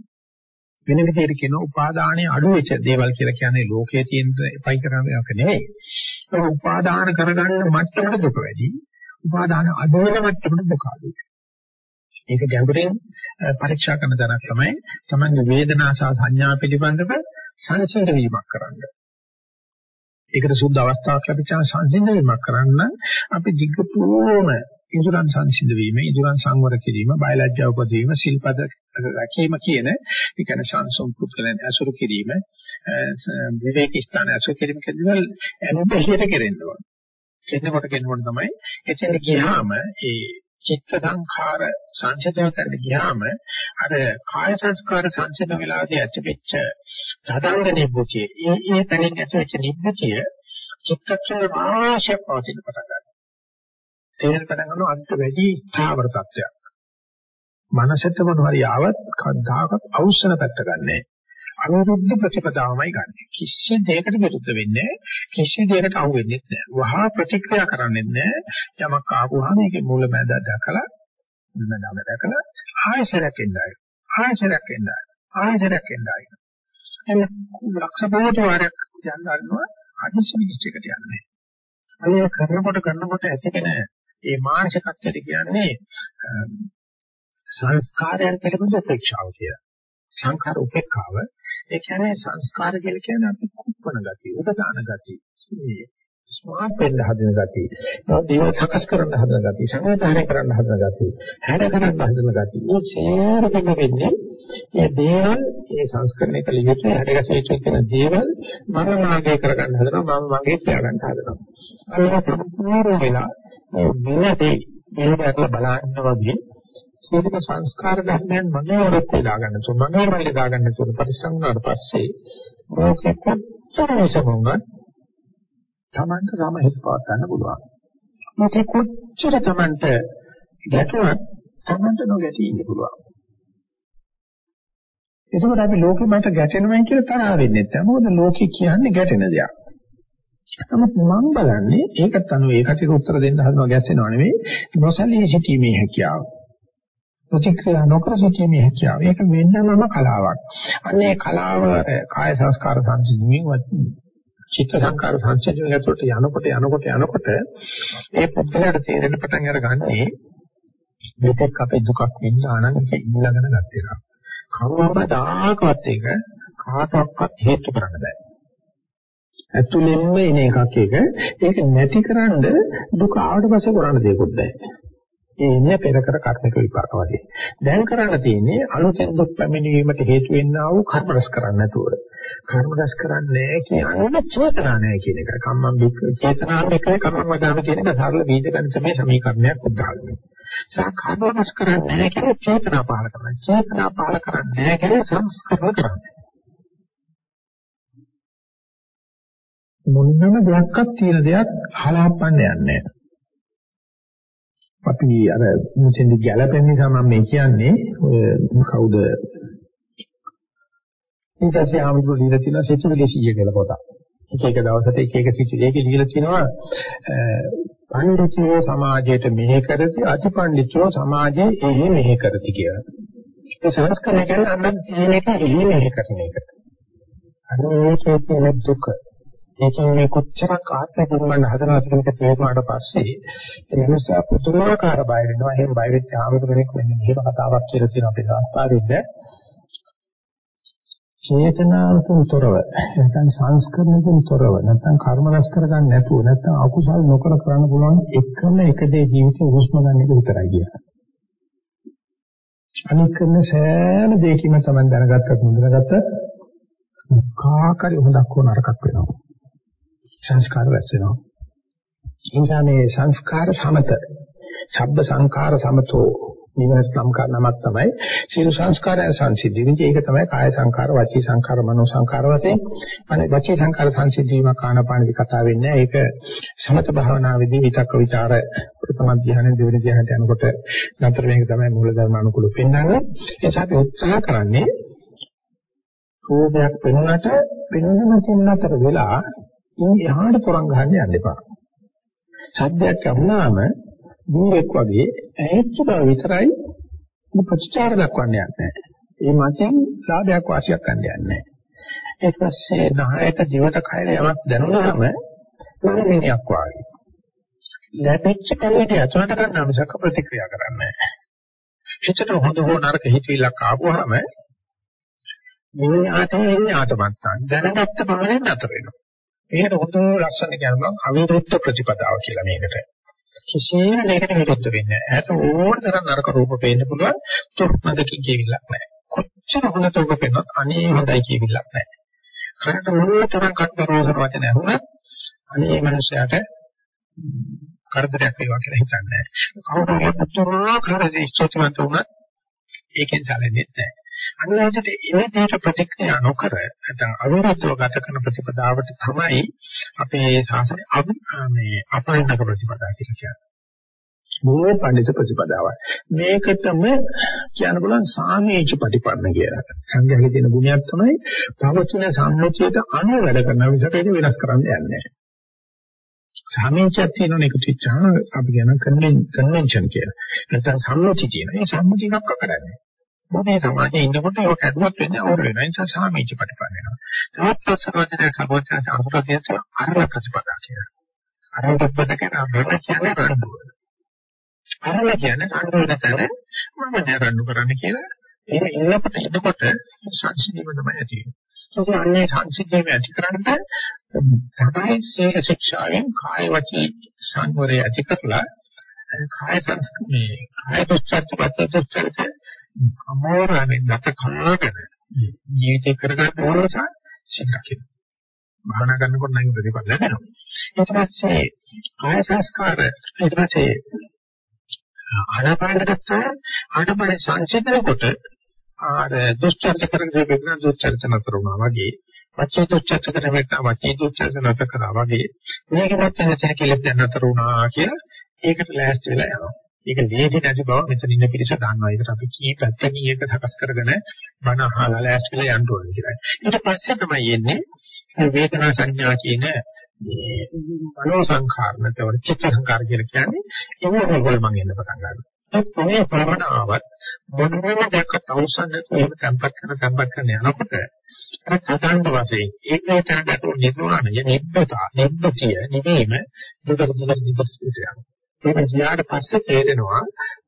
වෙන විදිහට කියන උපාදානයේ අඩු වෙච්ච දේවල් කියලා කියන්නේ ලෝකයේ තියෙන එපයි කරන එක නෙවෙයි. ඒක උපාදාන කරගන්න මට්ටමට දුක වැඩි. උපාදාන අඩු වෙන මට්ටමට දුක අඩුයි. ඒක ගැඹුරින් පරීක්ෂා කරන තරක් තමයි තමන්ගේ වේදනා සහ සංඥා පිළිබඳව සංසිඳ වීමක් කරන්න. ඒකට සුද්ධ අවස්ථාවක් ලැබිච්චා සංසිඳ වීමක් කරන්න අපි දිග්ගතුම ඉදුරන් සංසිඳ වීම, ඉදුරන් සංවර කිරීම, බයලජ්ජා උපදවීම, සිල්පද රැකීම කියන ඒ කියන්නේ සංසම් පුද්ගලයන් අසුරු කිරීම, විවේක ස්ථාන අසුරු කිරීම කියන එම්බෙහියට කෙරෙන්න ඕන. කෙනෙකුට කෙනෙකුට තමයි එතෙන් ගියාම ඒ චිත්ත සංඛාර සංසිඳව කරන්න ගියාම අර කාය සංස්කාර සංසිඳන වෙලාවදී ඇතිවෙච්ච සදාංග නිබ්බුතිය ඒ ඒ තැනින් ඇතිවෙච්ච නිබ්බුතිය චිත්තක්ෂණ රාශියක් පවතින පටන් ගන්නවා. තේරෙන පටන් ගන්නවා අන්ත වැඩි ස්ථාවර තත්ත්වයක්. මනසට මොනවාරි ආවත් කද්දාකත් අවශ්‍යන පැත්ත ගන්නෑ. අනුරුද්ධ ප්‍රතිපදාවමයි ගන්න. කිසි දෙයකට විරුද්ධ වෙන්නේ කිසි දෙයකට අහු වෙන්නේ නැහැ. වහා ප්‍රතික්‍රියා කරන්නේ නැහැ. යමක් ආපුවාම ඒකේ මුල මැද දැකලා මුලමැදම දැකලා ආයසරයක් එන්නයි. ආයසරයක් එන්නයි. ආයසරයක් එන්නයි. එන්න ලක්ෂ බෝධ වාරයක් යන්න ගන්නවා අදිශි විනිශ්චයකට යන්නේ. අය කරනකොට කරනකොට ඇතිකෙන ඒ මානසිකත්වයට කියන්නේ සංස්කාරයන් පිළිබඳ උපේක්ෂාව කියලා. සංඛාර උපේක්ඛාව ඒ කියන්නේ සංස්කාර කියලා කියන්නේ අපි කුප්පන ගතිය, උදදාන ගතිය. මේ ස්මාර්ට් වෙන්න හදන ගතිය. ඒවා සකස් කරන්න හදන ගතිය, සංවිධානය කරන්න හදන ගතිය, හැඩ කරන්න හදන ගතිය. මේ සේරම වෙන්නේ මේ දේවල් මේ සංස්කරණය කළ යුතු හැඩගැසෙච්ච කියන දේවල් මම මාගේ කරගන්න හදනවා, මම මගේ තියාගන්න හදනවා. අර සම්පූර්ණ වෙලා මෙලදී මේක බලන්න වගේ සියලුම සංස්කාර ධර්මයන් මනෝරත් වේදා ගන්න තුන මනෝරයි දා ගන්න තුන පරිසං වුණාට පස්සේ ඕකේ කොච්චර විසමුණත් Tamanට සමහිත පවත් ගන්න පුළුවන්. මේකේ කොච්චර Tamanට ගැටුණත් Tamanට නොගැටී ඉන්න පුළුවන්. එතකොට අපි ලෝකෙ මත ගැටෙනවයි කියලා තරහ වෙන්නේ නැහැ. මොකද ලෝකෙ කියන්නේ ගැටෙන දෙයක්. නමුත් මම බලන්නේ ඒකත් අනුව ඒකට උත්තර දෙන්න හදනවා ගැස්සෙනව නෙවෙයි නොසලී සිටීමේ හැකියාව. ප්‍රතික්‍රියා නොකර සිටීමේ හැකියාව. ඒක වෙන්නම කලාවක්. අන්න ඒ කලාව කාය සංස්කාර සංසිඳීමෙන් චිත්ත සංකාර සංසිඳීමකට යනකොට යනකොට යනකොට ඒ පුද්ගලයාට තේරෙන පටන් අරගන්නේ මෙතෙක් අපේ දුකක් විඳ ආනන්දක ඉඳලාගෙන ගත්තේ. කවදාකවත් ඒක කාටවත් හේතු කරන්න බෑ. ඇතුළෙන්ම එන එකක් ඒක. ඒක නැතිකරන්න දුක ආවට පස්සේ කරන්න දෙයක්වත් නැහැ. ඒ ඉන්නේ පෙර කර කර්මික විපාක වගේ. දැන් කරන්න තියෙන්නේ අලුතෙන් දුක් පැමිණීමට හේතු වෙන්නා වූ කර්ම රැස් කරන්න නැතුව. කර්ම රැස් කරන්නේ කියන්නේ චේතනා නැහැ කියන එක. කම්මං බික් චේතනාව එකයි කර්ම වදාම කියන එක සරල බීජ ගණිතමය සමීකරණයක් උදාහරණයක්. සා කර්ම රැස් කරන්නේ නැහැ කියන්නේ චේතනා පහල කරනවා. චේතනා පහල කරන්නේ නැහැ කියන්නේ සංස්කරණ කරන්නේ. මොනම දෙයක්වත් තියෙන දෙයක් හලාපන්න යන්නේ නැහැ. අපි අර මුතෙන්දි ගැළපෙන නිසා මම මේ කියන්නේ ඔය කවුද ඊටසේ ආමුදු දීලා තියෙන සිතුවිලි 100 කියලා පොතක්. එක එක දවසට එක එක සිතුවිලි ඒකේ දීලා තියෙනවා පඬිතුයෝ සමාජයට මෙහෙ කරති අතිපඬිතුයෝ සමාජයේ එහෙ මෙහෙ කරති කියලා. ඒ සංස්කරණය කියන්නේ අන්න මේක එහෙ මෙහෙ කරන එක. අනිත් ඒකේ දුක ඒකෙන් මේ කොච්චරක් ආත්ම පුරුමන්න හදනවද කියන එක තේරුණාට පස්සේ ඒ නිසා පුදුමාකාර බය වෙනවා. එහෙම බය වෙච්ච ආමතුමෙක් මෙන්න මෙහෙම කතාවක් කියලා තියෙන අපේ සංස්කාරෙද්ද චේතනාවකින් තොරව නැත්නම් සංස්කරණකින් තොරව නැත්නම් කර්ම රැස් කරගන්න නැතුව නැත්නම් අකුසල් නොකර කරන්න පුළුවන් එකම එක දේ ජීවිතේ හුස්ම ගන්න එක විතරයි කියන්නේ. අනික කරන සෑම දෙයකින්ම තමයි දැනගත්තත් නොදැනගත්තත් මොකාකාරී හොඳක් හෝ නරකක් වෙනවා. සංස්කාර රැස් වෙනවා. නිසා මේ සංස්කාර සමත, ශබ්ද සංකාර සමතෝ නිවනට නම් කරනමක් තමයි සියලු සංස්කාරයන් සංසිද්ධි. ඉතින් ඒක තමයි කාය සංකාර, වචී සංකාර, මනෝ සංකාර වශයෙන්. අනේ වචී සංකාර සංසිද්ධියම කාණපාණිදි කතා වෙන්නේ. ඒක සමත භාවනාවේදී විතක්ක ਵਿਚාර ප්‍රථම ධ්‍යානෙ දෙවෙනි ධ්‍යානට යනකොට නතර මේක තමයි මූලධර්ම අනුකූල පෙන්වන්නේ. ඒක අපි උත්සාහ කරන්නේ රූපයක් වෙනුනට වෙනුනම තින්නතර වෙලා ඉන් එහාට තරංග ගන්න යන්න එපා. සද්දයක් අහුනාම දූරෙක් වගේ ඈත් බව විතරයි ප්‍රතිචාර දක්වන්න යන්නේ. ඒ මතෙන් ලාභයක් වාසියක් ගන්න යන්නේ. ඊට පස්සේ නහයට දිවට කයර යමක් දැනුණාම මොනිනියක් වාගේ. ලැබෙච්ච කලෙට ඇතුළට ගන්න මිසක ප්‍රතික්‍රියා කරන්නේ නැහැ. හිතට හොඳ හෝ නරක හිතවිල්ලක් ආවොහම මේ ආතේ ඉන්නේ ආතමත්තන් දැනගත්ත බවෙන් නතර වෙනවා. මේකට හොඳ ලස්සන කියනවා අවිරුද්ධ ප්‍රතිපදාව කියලා මේකට. කිසිම දෙයකට විරුද්ධ වෙන්නේ නැහැ. ඒකට ඕන තරම් නරක රූප පේන්න පුළුවන්. තුර්මදකින් කියවිලක් නැහැ. කොච්චර හොඳ රූප පේනත් අනේ හොඳයි කියවිලක් නැහැ. කරට මොන තරම් කට රෝසන වචන ඇහුණත් අනේ මනුස්සයාට කරදරයක් වේවා කියලා හිතන්නේ නැහැ. කවුරු හරි පුතුරාකාර ඉස්තෝතිමත් වුණත් ඒකෙන් සැලෙන්නේ නැහැ. අනිවාර්යයෙන්ම ඒ දේට ප්‍රතික්‍රියා නොකර නැත්නම් අවිරතව ගත කරන ප්‍රතිපදාවට තමයි අපේ ශාසනය මේ අපරිණක ප්‍රතිපදාව කියලා කියන්නේ. මේ පඬිත ප්‍රතිපදාවයි. මේකටම කියන්න බලන් සාමීච ප්‍රතිපන්න කියලා. සංඝයාගේ තියෙන ගුණයක් තමයි පවතින සම්මුතියට අනුව වැඩ කරන විදිහට ඒක වෙනස් කරන්න යන්නේ නැහැ. සාමීචයක් තියෙනවනේ ඒක තිච්චාම අපි කියන කන්වෙන්ෂන් කියලා. නැත්නම් සම්මුති තියෙන. ඒ සම්මුති එකක් අකඩන්නේ. මේ සමාජයේ ඉන්නකොට ඒක කැඩුවත් වෙන්නේ අවුල් වෙනවා. ඒ නිසා සාමීච ප්‍රතිපන්න වෙනවා. තවත් සමාජයේ සර්වඥ අනුරාධිත අරල ප්‍රතිපදා කියලා. අරල ප්‍රතිපදා කියන අරල කියන්නේ රණ්ඩුව. අරල කියන්නේ රණ්ඩුව නැතර මම නෑ රණ්ඩු කරන්න කියලා. ඒක ඉන්නකොට ඉන්නකොට සංසිද්ධියම තමයි ඇති වෙන්නේ. ඒ අන්නේ සංසිද්ධියම ඇති කරන්න තමයි සීල ශික්ෂාවෙන් කාය වචී සංවරය ඇති කරලා කාය සංස්කෘතිය කාය දුස්චර්ත පත දුස්චර්ත අමෝරාවෙන් නැත කලාගෙන ජීවිතේ කරගන්න ඕන නිසා සිද්ධාකින. භාවනා කරනකොට නම් ප්‍රතිඵල ලැබෙනවා. ඊට පස්සේ කාය සංස්කාර ඊට පස්සේ ආනාපාන ගත්තා ආනාපාන සංසිඳනකොට ආර දුස්චර්ත කරගෙන වෙන දුස්චර්ත නතර වුණා වගේ වචේ දුස්චර්ත කරගෙන වචේ දුස්චර්ත නතර කරා වගේ මේක නැත්නම් නැත්නම් කියලා දැන් නතර වුණා කියලා ඒකට ලෑස්ති වෙලා යනවා. ඒක ලේසි නැති බව මෙතන ඉන්න පිරිස දන්නවා. ඒකට අපි කී පැත්තකින් ඒක සකස් කරගෙන බණ අහලා ලෑස්තිලා යන්න ඕනේ කියලා. ඊට පස්සේ තමයි එන්නේ වේදනා සංඥා කියන මේ මනෝ සංඛාර නැත්නම් චිත්ත සංඛාර කියලා කියන්නේ ඒක වල මම එන්න පටන් ගන්නවා. ඒ කොහේ භවනාවත් මොනම දෙයක් අවසන් නැතුව එහෙම tempat කරන tempat කරන යනකොට අර කතාන්ත වශයෙන් ඒකේ තැනකට නිර්වාණය නිබ්බත නිබ්බතිය නෙමෙයිම දුක දුක දුක යනවා. ඒක ගියාට පස්සේ තේරෙනවා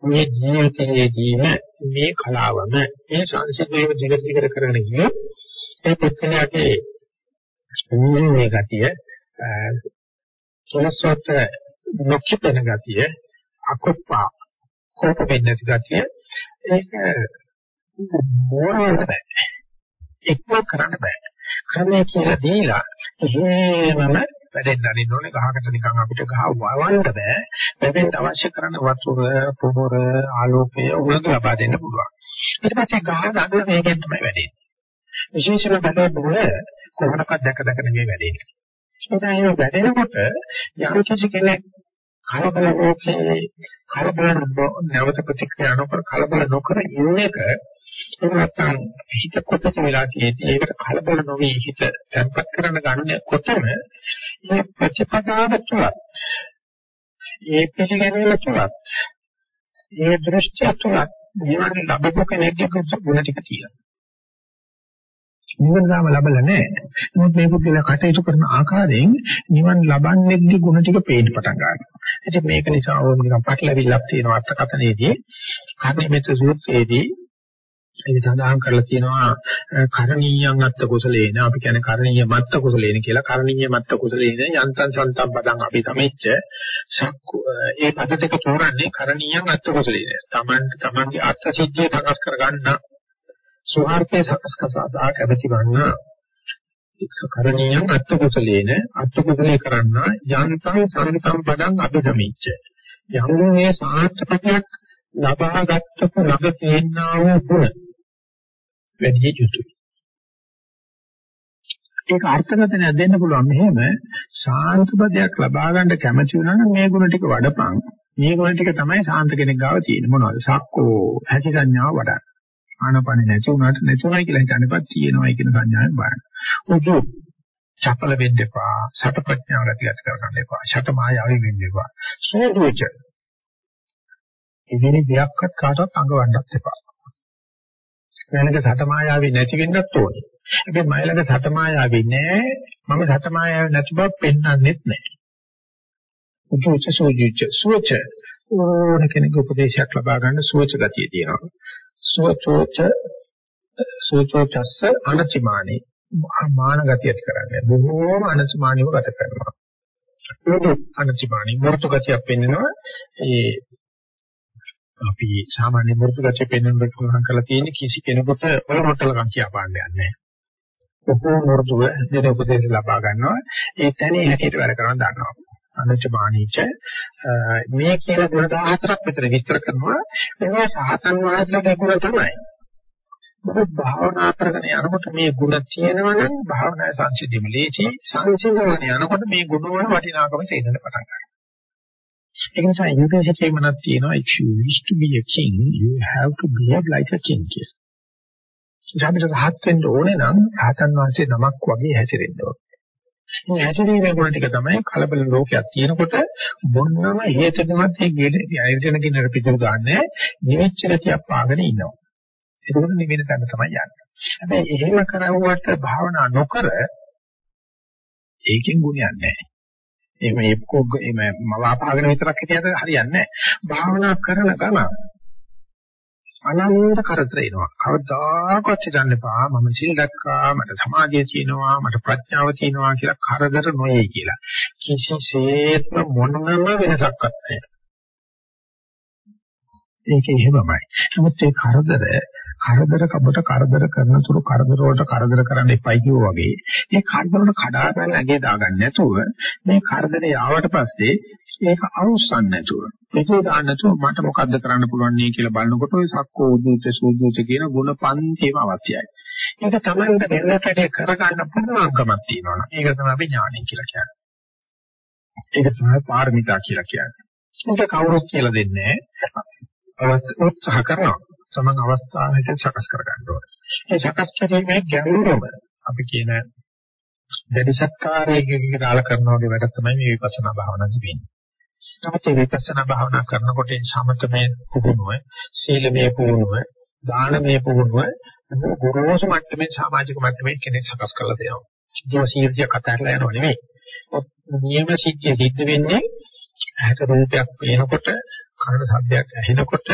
මේ ජීවිතයේදීම මේ කලාවම මේ සංසිද්ධියම දිගට දිගට කරගෙන ගියොත් ඒ පුද්ගලයාගේ මේ ගතිය සෝසත් නොකිපෙන ගතිය අකුප්පා කෝප වෙන්නේ නැති ගතිය ඒක මොනවද බෑ. එක්ම කරන්න බෑ. කරන්නේ කියලා දීලා එහෙමම වැඩෙන්න අරින්න ඕනේ. ගහකට නිකන් අපිට ගහ වවන්න බෑ. වැඩෙන්න අවශ්‍ය කරන වතුර පොහොර ආලෝකය උලඟ ලබා දෙන්න පුළුවන්. ඊට පස්සේ ගහ ගන්න වේගෙන් තමයි වැඩෙන්නේ. විශේෂයෙන්ම බඩ බොල කොහොමදක්වත් දැක දැක නෙමෙයි වැඩෙන්නේ. ඒ තමයි වැඩෙනකොට යම් කිසි කෙනෙක් කලබල ඕකේ කලබල නැවත ප්‍රතික්‍රියා නොකර කලබල නොකර ඉන්න එක නැත්නම් හිත කොටක වෙලා තියෙන්නේ ඒකට කලබල නොවි හිත තැම්පත් කරන ගන්නකොටම මේ ප්‍රතිපදාව තුලත් ඒ පිළිගැනීම තුලත් ඒ දෘෂ්ටිය තුලත් නිවන ලැබපු කෙනෙක්ගේ ගුණ ටික තියෙනවා නිවන ගාම ලැබලා නැහැ. නමුත් මේ පුද්ගලයා කටයුතු කරන ආකාරයෙන් නිවන ලබන්නේගේ ගුණ ටික පේන්න පටන් ගන්නවා. ඉතින් මේක නිසා ඕන නිකන් පටලැවිල්ලක් තියෙනවා අර්ථකථනයේදී. කර්ණිමිත සූත්‍රයේදී ඒක සඳහන් කරලා තියෙනවා කරණීයං අත්ත කුසලේන. අපි කියන්නේ කරණීය මත්ත කුසලේන කියලා. කරණීය මත්ත කුසලේන යන්තං සන්තම් පදං අපි තමෙච්ච සක්කු ඒ පද දෙක තෝරන්නේ කරණීයං අත්ත කුසලේන. තමන් තමන්ගේ අත්ත සිද්ධිය සකස් කර ගන්න. සෝහාර්ථයේ සකස් කසාදා කැමැති වන්නා. කරණීයං අත්ත කුසලේන. අත්ත කුසලේ කරන්න යන්තං සම්තම් පදං අභිසමිච්ච යම් මේ සාර්ථකයක් ලබාගත්තු ළඟ තියෙනා වූ ගුණ වැඩි යුතුයි ඒක අර්ථකථනය දෙන්න පුළුවන් මෙහෙම සාන්ත පදයක් ලබා ගන්න කැමති වුණා නම් මේ ගුණ ටික වඩපන් මේ ගුණ ටික තමයි සාන්ත කෙනෙක් ගාව තියෙන්නේ මොනවද සක්කෝ ඇති සංඥාව වඩන්න ආනපන නැති වුණාට නැතුණයි කියලා හිතන්නපත් තියෙනවායි කියන සංඥාවෙන් බලන්න. උදු චපල වෙන්න එපා. සත ප්‍රඥාව ඇති කරගන්න එපා. ෂට මායාවෙ වෙන්න එපා. සෝදුච. ඉදිරි දෙයක්වත් කාටවත් අඟවන්නත් එපා. මයිලක සත මායාවෙ නැති වෙන්නත් ඕනේ. හැබැයි මයිලක සත මායාවෙ නෑ. මම සත මායාවෙ නැති බව පෙන්වන්නෙත් නෑ. උදු සෝදුච සුවච ඕන කෙනෙකු උපදේශයක් ලබා ගන්න සුවච ගතිය තියෙනවා. සෝචෝච සෝචෝචස්ස අනතිමානි මාන ගතිය ඇති කරන්නේ බොහෝම අනතිමානිව ගත කරනවා ඒක අනතිමානි මෘතු ගතියක් පෙන්වනවා ඒ අපි සාමාන්‍ය මෘතු ගතිය පෙන්වන්නට උනහන් කරලා තියෙන කිසි කෙනෙකුට වල මොට්ටලකම් කියා පාන්න යන්නේ නැහැ. මෘතුව දෙන උපදේශ ලබා ගන්නවා. ඒ තැනේ හැටියට වැඩ කරන දන්නවා. අනචමානීච මේ කියන ගුණ 14ක් විතර විස්තර කරනවා. මේවා සහතන් වහන්සේලාගේ ගුණ තමයි. මොකද භාවනා කරගෙන යනකොට මේ ගුණ තියෙනවා නම් භාවනා සංසිද්ධියම ලේසි සංසිද්ධියන යනකොට මේ ගුණ වල වටිනාකම තේරෙන්න පටන් ගන්නවා. ඒ නිසා යුගයේ මනක් තියෙනවා if you wish to be a king you have to behave like a king කියලා. ජාමිත රහත් වෙන්න ඕනේ නම් රහතන් වහන්සේ නමක් වගේ හැසිරෙන්න ඕනේ. මේ ඇසිරීමේ ගුණ ටික තමයි කලබල ලෝකයක් තියෙනකොට බොන්නම හේතකමත් ඒ ගෙඩේ අයවිදෙන කිනර පිටු ගන්නෑ නිවෙච්ච ගතියක් පාගෙන ඉන්නවා. ඒක නිවෙන තැන තමයි යන්නේ. හැබැයි එහෙම කරවුවට භාවනා නොකර ඒකෙන් ගුණයක් නැහැ. එහෙම එක්කෝ එහෙම මවාපාගෙන විතරක් හිටියද හරියන්නේ නැහැ. භාවනා කරන ගමන් අනන්ත කරදර එනවා. කවදාකවත් හිතන්න එපා මම සිල් දැක්කා මට සමාධිය තියෙනවා මට ප්‍රඥාව තියෙනවා කියලා කරදර නොවේ කියලා. කිසිසේත්ම මොනම වෙනසක්වත් නැහැ. ඒක එහෙමමයි. නමුත් ඒ කරදර කරදර කබට කරදර කරන තුරු කරදර වලට කරදර කරන්න එපයි කියෝ වගේ මේ කරදර වලට කඩා ගන්න ඇගේ දාගන්න නැතුව මේ කරදරේ ආවට පස්සේ ඒක අවසන් නැතුව ඒක දාන්න නැතුව මට මොකද්ද කරන්න පුළුවන් නේ කියලා බලනකොට ඔය සක්කෝ උද්දේශ සූද්දේශ කියන ගුණ පන්තිම අවශ්‍යයි. ඒක තමයි දෙන්නට කරගන්න පුළුවන්කමක් තියෙනවා. ඒක තමයි අපි ඥානය කියලා කියන්නේ. ඒක තමයි පාරමිතා කියලා කියන්නේ. ඒක කවුරුත් කියලා දෙන්නේ නැහැ. උත්සාහ කරනවා. තමන් අවස්ථාවට සකස් කර ගන්න ඕනේ. ඒ සකස් කිරීමේ ගැඹුරම අපි කියන දැඩි සත්කාරයකින් දාලා කරන වගේ වැඩ තමයි මේ විපස්සනා භාවනාවේදී වෙන්නේ. නමුත් මේ විපස්සනා භාවනා කරනකොට සමතමේ පුහුණුව, සීලමේ පුහුණුව, දානමේ පුහුණුව ගොරෝසු මට්ටමේ සමාජික මට්ටමේ කෙනෙක් සකස් කරලා දෙනවා. ඒක සීර්තිය කතා කරලා යනව නෙමෙයි. නියම සිද්ධිය සිද්ධ වෙන්නේ ඇහැට රූපයක් පේනකොට කනට ශබ්දයක් ඇහෙනකොට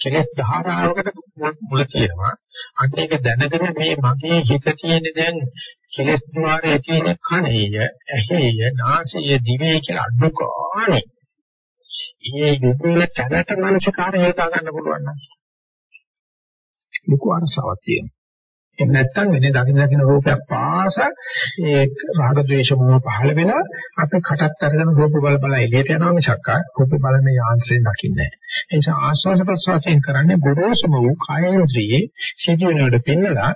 කෙලෙස් ධාරාවකට මුල තියෙනවා. අන්න ඒක දැනගෙන මේ මගේ හිත තියෙන දැන් කෙලෙස් ద్వාරයේ තියෙන කණේය, ඇහෙය, නාසය, දිවේ කියලා අඩුකානේ. මේ යොමුල තැනට මනසකාරය හදා ගන්න පුළුවන් නම් ලොකු අරසාවක් තියෙනවා. එහෙම නැත්නම් වෙන්නේ දකින්න දකින්න රූපයක් පාස ඒ රාග ద్వේෂ මොහ පහළ වෙලා අපි කටත් අරගෙන රූප බල බල එළියට යනවා මිසක් රූප බලන යාන්ත්‍රයෙන් දකින්නේ නැහැ. ඒ නිසා ආස්වාද ප්‍රසවාසයෙන් කරන්නේ ගොරෝසුම වූ කායේන්ද්‍රියේ සිදුවෙනවට පෙන්නලා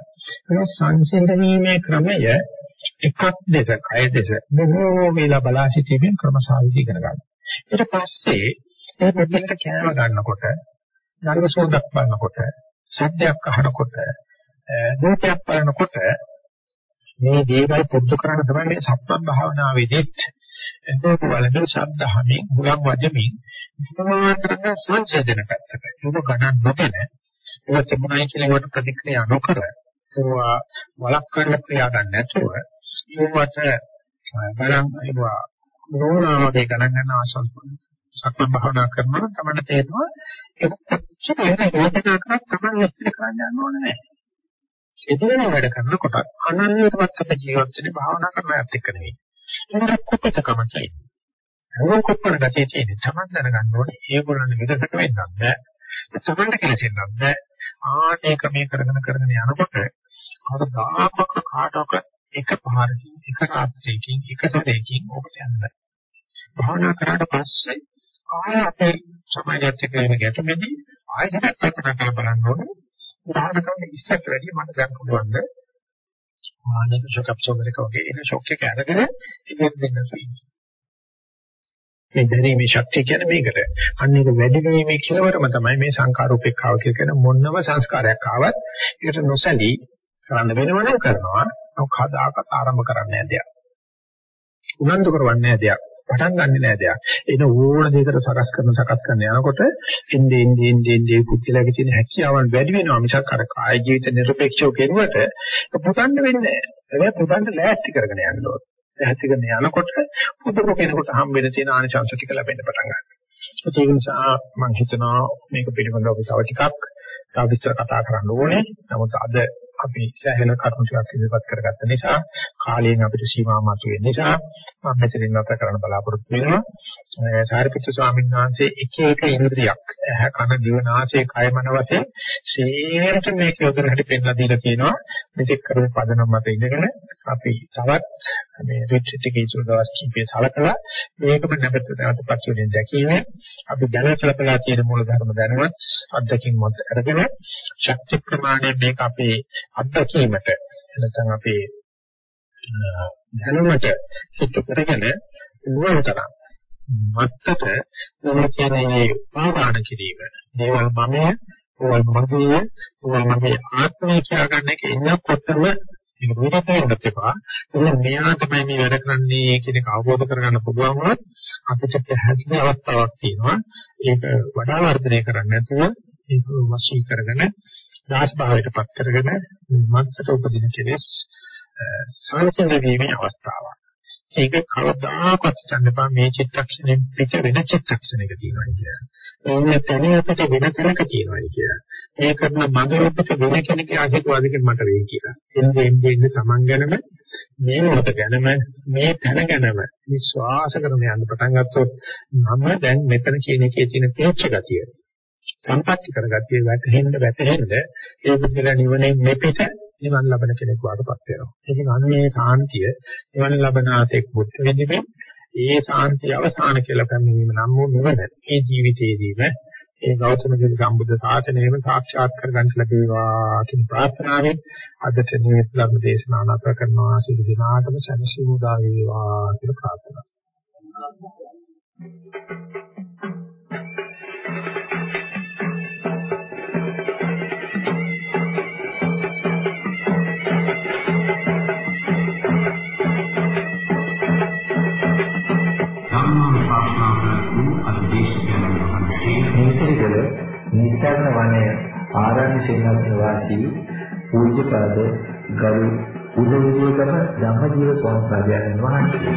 ඒ සංසිඳනීමේ ක්‍රමය එකක් දෙස කය දෙස බොහෝ වේලා බලා සිටීමෙන් ක්‍රමසාවිදි ඉගෙන ගන්න. ඊට පස්සේ ඒ පොතේට කෑම ගන්නකොට නරක සෝදක් බලනකොට සද්දයක් අහනකොට රූපයක් බලනකොට මේ දේවල් පොදු කරන්න තමයි මේ සම්පත් භාවනාවේදීත් එතකොට වලදී ශබ්දහමින් මුලක් වදමින් මොනවාතරක සංසේදන පැත්තට ඒක ගණන් නොගෙන ඒක තිබුණයි කියලා ඒකට ප්‍රතික්‍රියා නොකර ඒවා වළක්වන්න ක්‍රියා ගන්න නැතුව ඒවට බලන් ඒවා නෝනාවගේ ගණන් ගන්න ආසල් සක්මන් භාවනා කරනවා තමයි තේරෙනවා ඒක කොච්චර වෙන වේදනා කරක් තමයි ඉස්තර කරන්න යන්න ඕනේ නැහැ එදිනෙන වැඩ කරනකොට අනන්‍යතවත් අපේ ජීවිත වෙන භාවනා කරන අයත් එක්ක නෙවෙයි. ඒකට කුපිතකම තියෙනවා. ඒක කුප්පන ගැටේ තියෙන තමන් දැනගන්න ඕනේ ඒගොල්ලන් විදකට වෙන්නත් බෑ. තමන්ට කෙලෙසෙන්නත් බෑ. ආනේක මේ කරගෙන කරගෙන යනකොට කවදාකවත් කාටවත් එක පාරකින් එක රාත්‍රියකින් එක සැරේකින් ඔබට යන්න බෑ. භාවනා කරාට පස්සේ ආය අපේ සමාජයත් එක්ක වෙන ගැටුමේදී ආයෙත් කල්පනා කරලා බලන්න ඕනේ උදාහරණ කරන්න ඉස්සරට වැඩිය මට දැන් පුළුවන් ද මානසික ෂොක් ඇබ්සෝබර් එක වගේ එන ෂොක් එක අරගෙන ඒක දෙන්න තියෙනවා. මේ දැරීමේ ශක්තිය කියන්නේ මේකට. අන්න ඒක වැඩි වීමේ කෙලවරම තමයි මේ සංකාර උපේක්ඛාව කියන මොනම සංස්කාරයක් ආවත් ඒකට නොසැලී කරන්න වෙනවනම් කරනවා. මොකදාකත් ආරම්භ කරන්නේ නැහැ දෙයක්. උනන්දු කරවන්නේ නැහැ දෙයක්. පටන් ගන්නෙ නෑ දෙයක්. එන ඕන දෙයකට සකස් කරන සකස් කරන යනකොට එන්නේ එන්නේ එන්නේ එන්නේ කුතිලගේ තියෙන හැකියාවන් වැඩි වෙනවා මිසක් අර කාය ජීවිත නිර්පේක්ෂව කෙරුවට පුතන්න වෙන්නේ නෑ. ඒක පුතන්න ලෑස්ති කරගෙන යන්න ඕනේ. ලෑස්ති කරගෙන යනකොට පුදුම කෙනෙකුට හම් වෙන තියෙන ආනිසංස ටික ලැබෙන්න පටන් ගන්නවා. ඒක නිසා මම හිතනවා මේක පිළිබඳව අපි තව ටිකක් තව විස්තර කතා කරන්න ඕනේ. නමුත් අද අපි සෑහෙන කරුණු ටිකක් ඉදිරිපත් කරගත්ත නිසා කාලයෙන් අපිට සීමා මතුවෙන නිසා මම මෙතනින් නැවත කරන්න බලාපොරොත්තු වෙනවා. සාරිපුත්‍ර ස්වාමීන් වහන්සේ එක එක ඉන්ද්‍රියක් ඇහ කන දිව නාසය කය මන වශයෙන් සේරට මේක යොදන හැටි පෙන්ලා දීලා තියෙනවා. මේක කරපු පදනම මත ඉඳගෙන අපි තවත් මේ රිට්‍රීට් එකේ ඉතුරු දවස් කිහිපය සලකලා මේකම නැවත නැවත පස්වෙනින් දැකීම අපි දැනට ලබලා තියෙන මූල ධර්ම දැනුවත් අත්දැකීම් මත අරගෙන ශක්ති ප්‍රමාණය මේක අපේ අත්දැකීමට නැත්නම් අපේ දැනුමට සිත් කරගෙන පුළුවන් තරම් මත්තට මොන කියන්නේ පාදාන කිරීම. දේවල් මමය, ඕල් මගේ, ඕල් මගේ ආත්මය කියාගන්න එක ඉන්නකොටම ඒක දුරට වෙන්නත් එපා. ඒක මෙයා තමයි මේ වැඩ කරන්නේ කියන එක අවබෝධ කරගන්න පුළුවන් වුණොත් අපිට පැහැදිලි අවස්ථාවක් තියෙනවා. ඒක වඩා වර්ධනය කරන්න නැතුව ඒක වශී කරගෙන දාස් භාවයට පත් කරගෙන මත්තට උපදින කෙලෙස් සංසිඳ වීමේ අවස්ථාවක්. ඒක කවදාකවත් හිතන්න මේ චිත්තක්ෂණයෙන් පිට වෙන චිත්තක්ෂණයක තියෙනවා කියලා. ඕනේ තැන අපිට වෙන තැනක තියෙනවා කියලා. ඒ කරන මඟ අපිට වෙන කෙනෙක්ගේ ආශිර්වාදයෙන් මට වෙයි කියලා. එන්නේ එන්නේ එන්නේ Taman ගැනම මේ මොහොත ගැනම මේ තැන ගැනම විශ්වාස කරන යන්න පටන් ගත්තොත් මම දැන් මෙතන කියන එකේ තියෙන තේච්ච ගතිය සම්පත්‍ති කරගතිය වැටහෙන්න වැටහෙන්න ඒ බුද්ධලා නිවනේ මෙපිට නිවන් ලබන කෙනෙක් වාටපත් වෙනවා. ඒකෙන් අන්නේ සාන්තිය නිවන් ලබන ආතෙක් බුද්ධ වෙන්නේ ඒ සාන්තිය අවසාන කියලා පැමිණීම නම් වූ නිවන මේ ජීවිතයේදීම ඒ ගෞතම බුදු සම්බුද්ධ ශාසනයම සාක්ෂාත් කරගන්න ලැබේවා කියන ප්‍රාර්ථනාවෙන් අදට මේ ධර්ම දේශනාව නැවත කරනවා. සිදු දිනාටම සැනසීම උදා වේවා කියලා ප්‍රාර්ථනා අනුශාසනාව වූ අධිදේශකයන් වහන්සේ නිතරගල නිස්සාරණ වනය ආරණ්‍ය සේනාසන වාසී පූජ්‍යපද ගරු උදවිදේකම ධම්මජීව ස්වාමීන් වහන්සේ.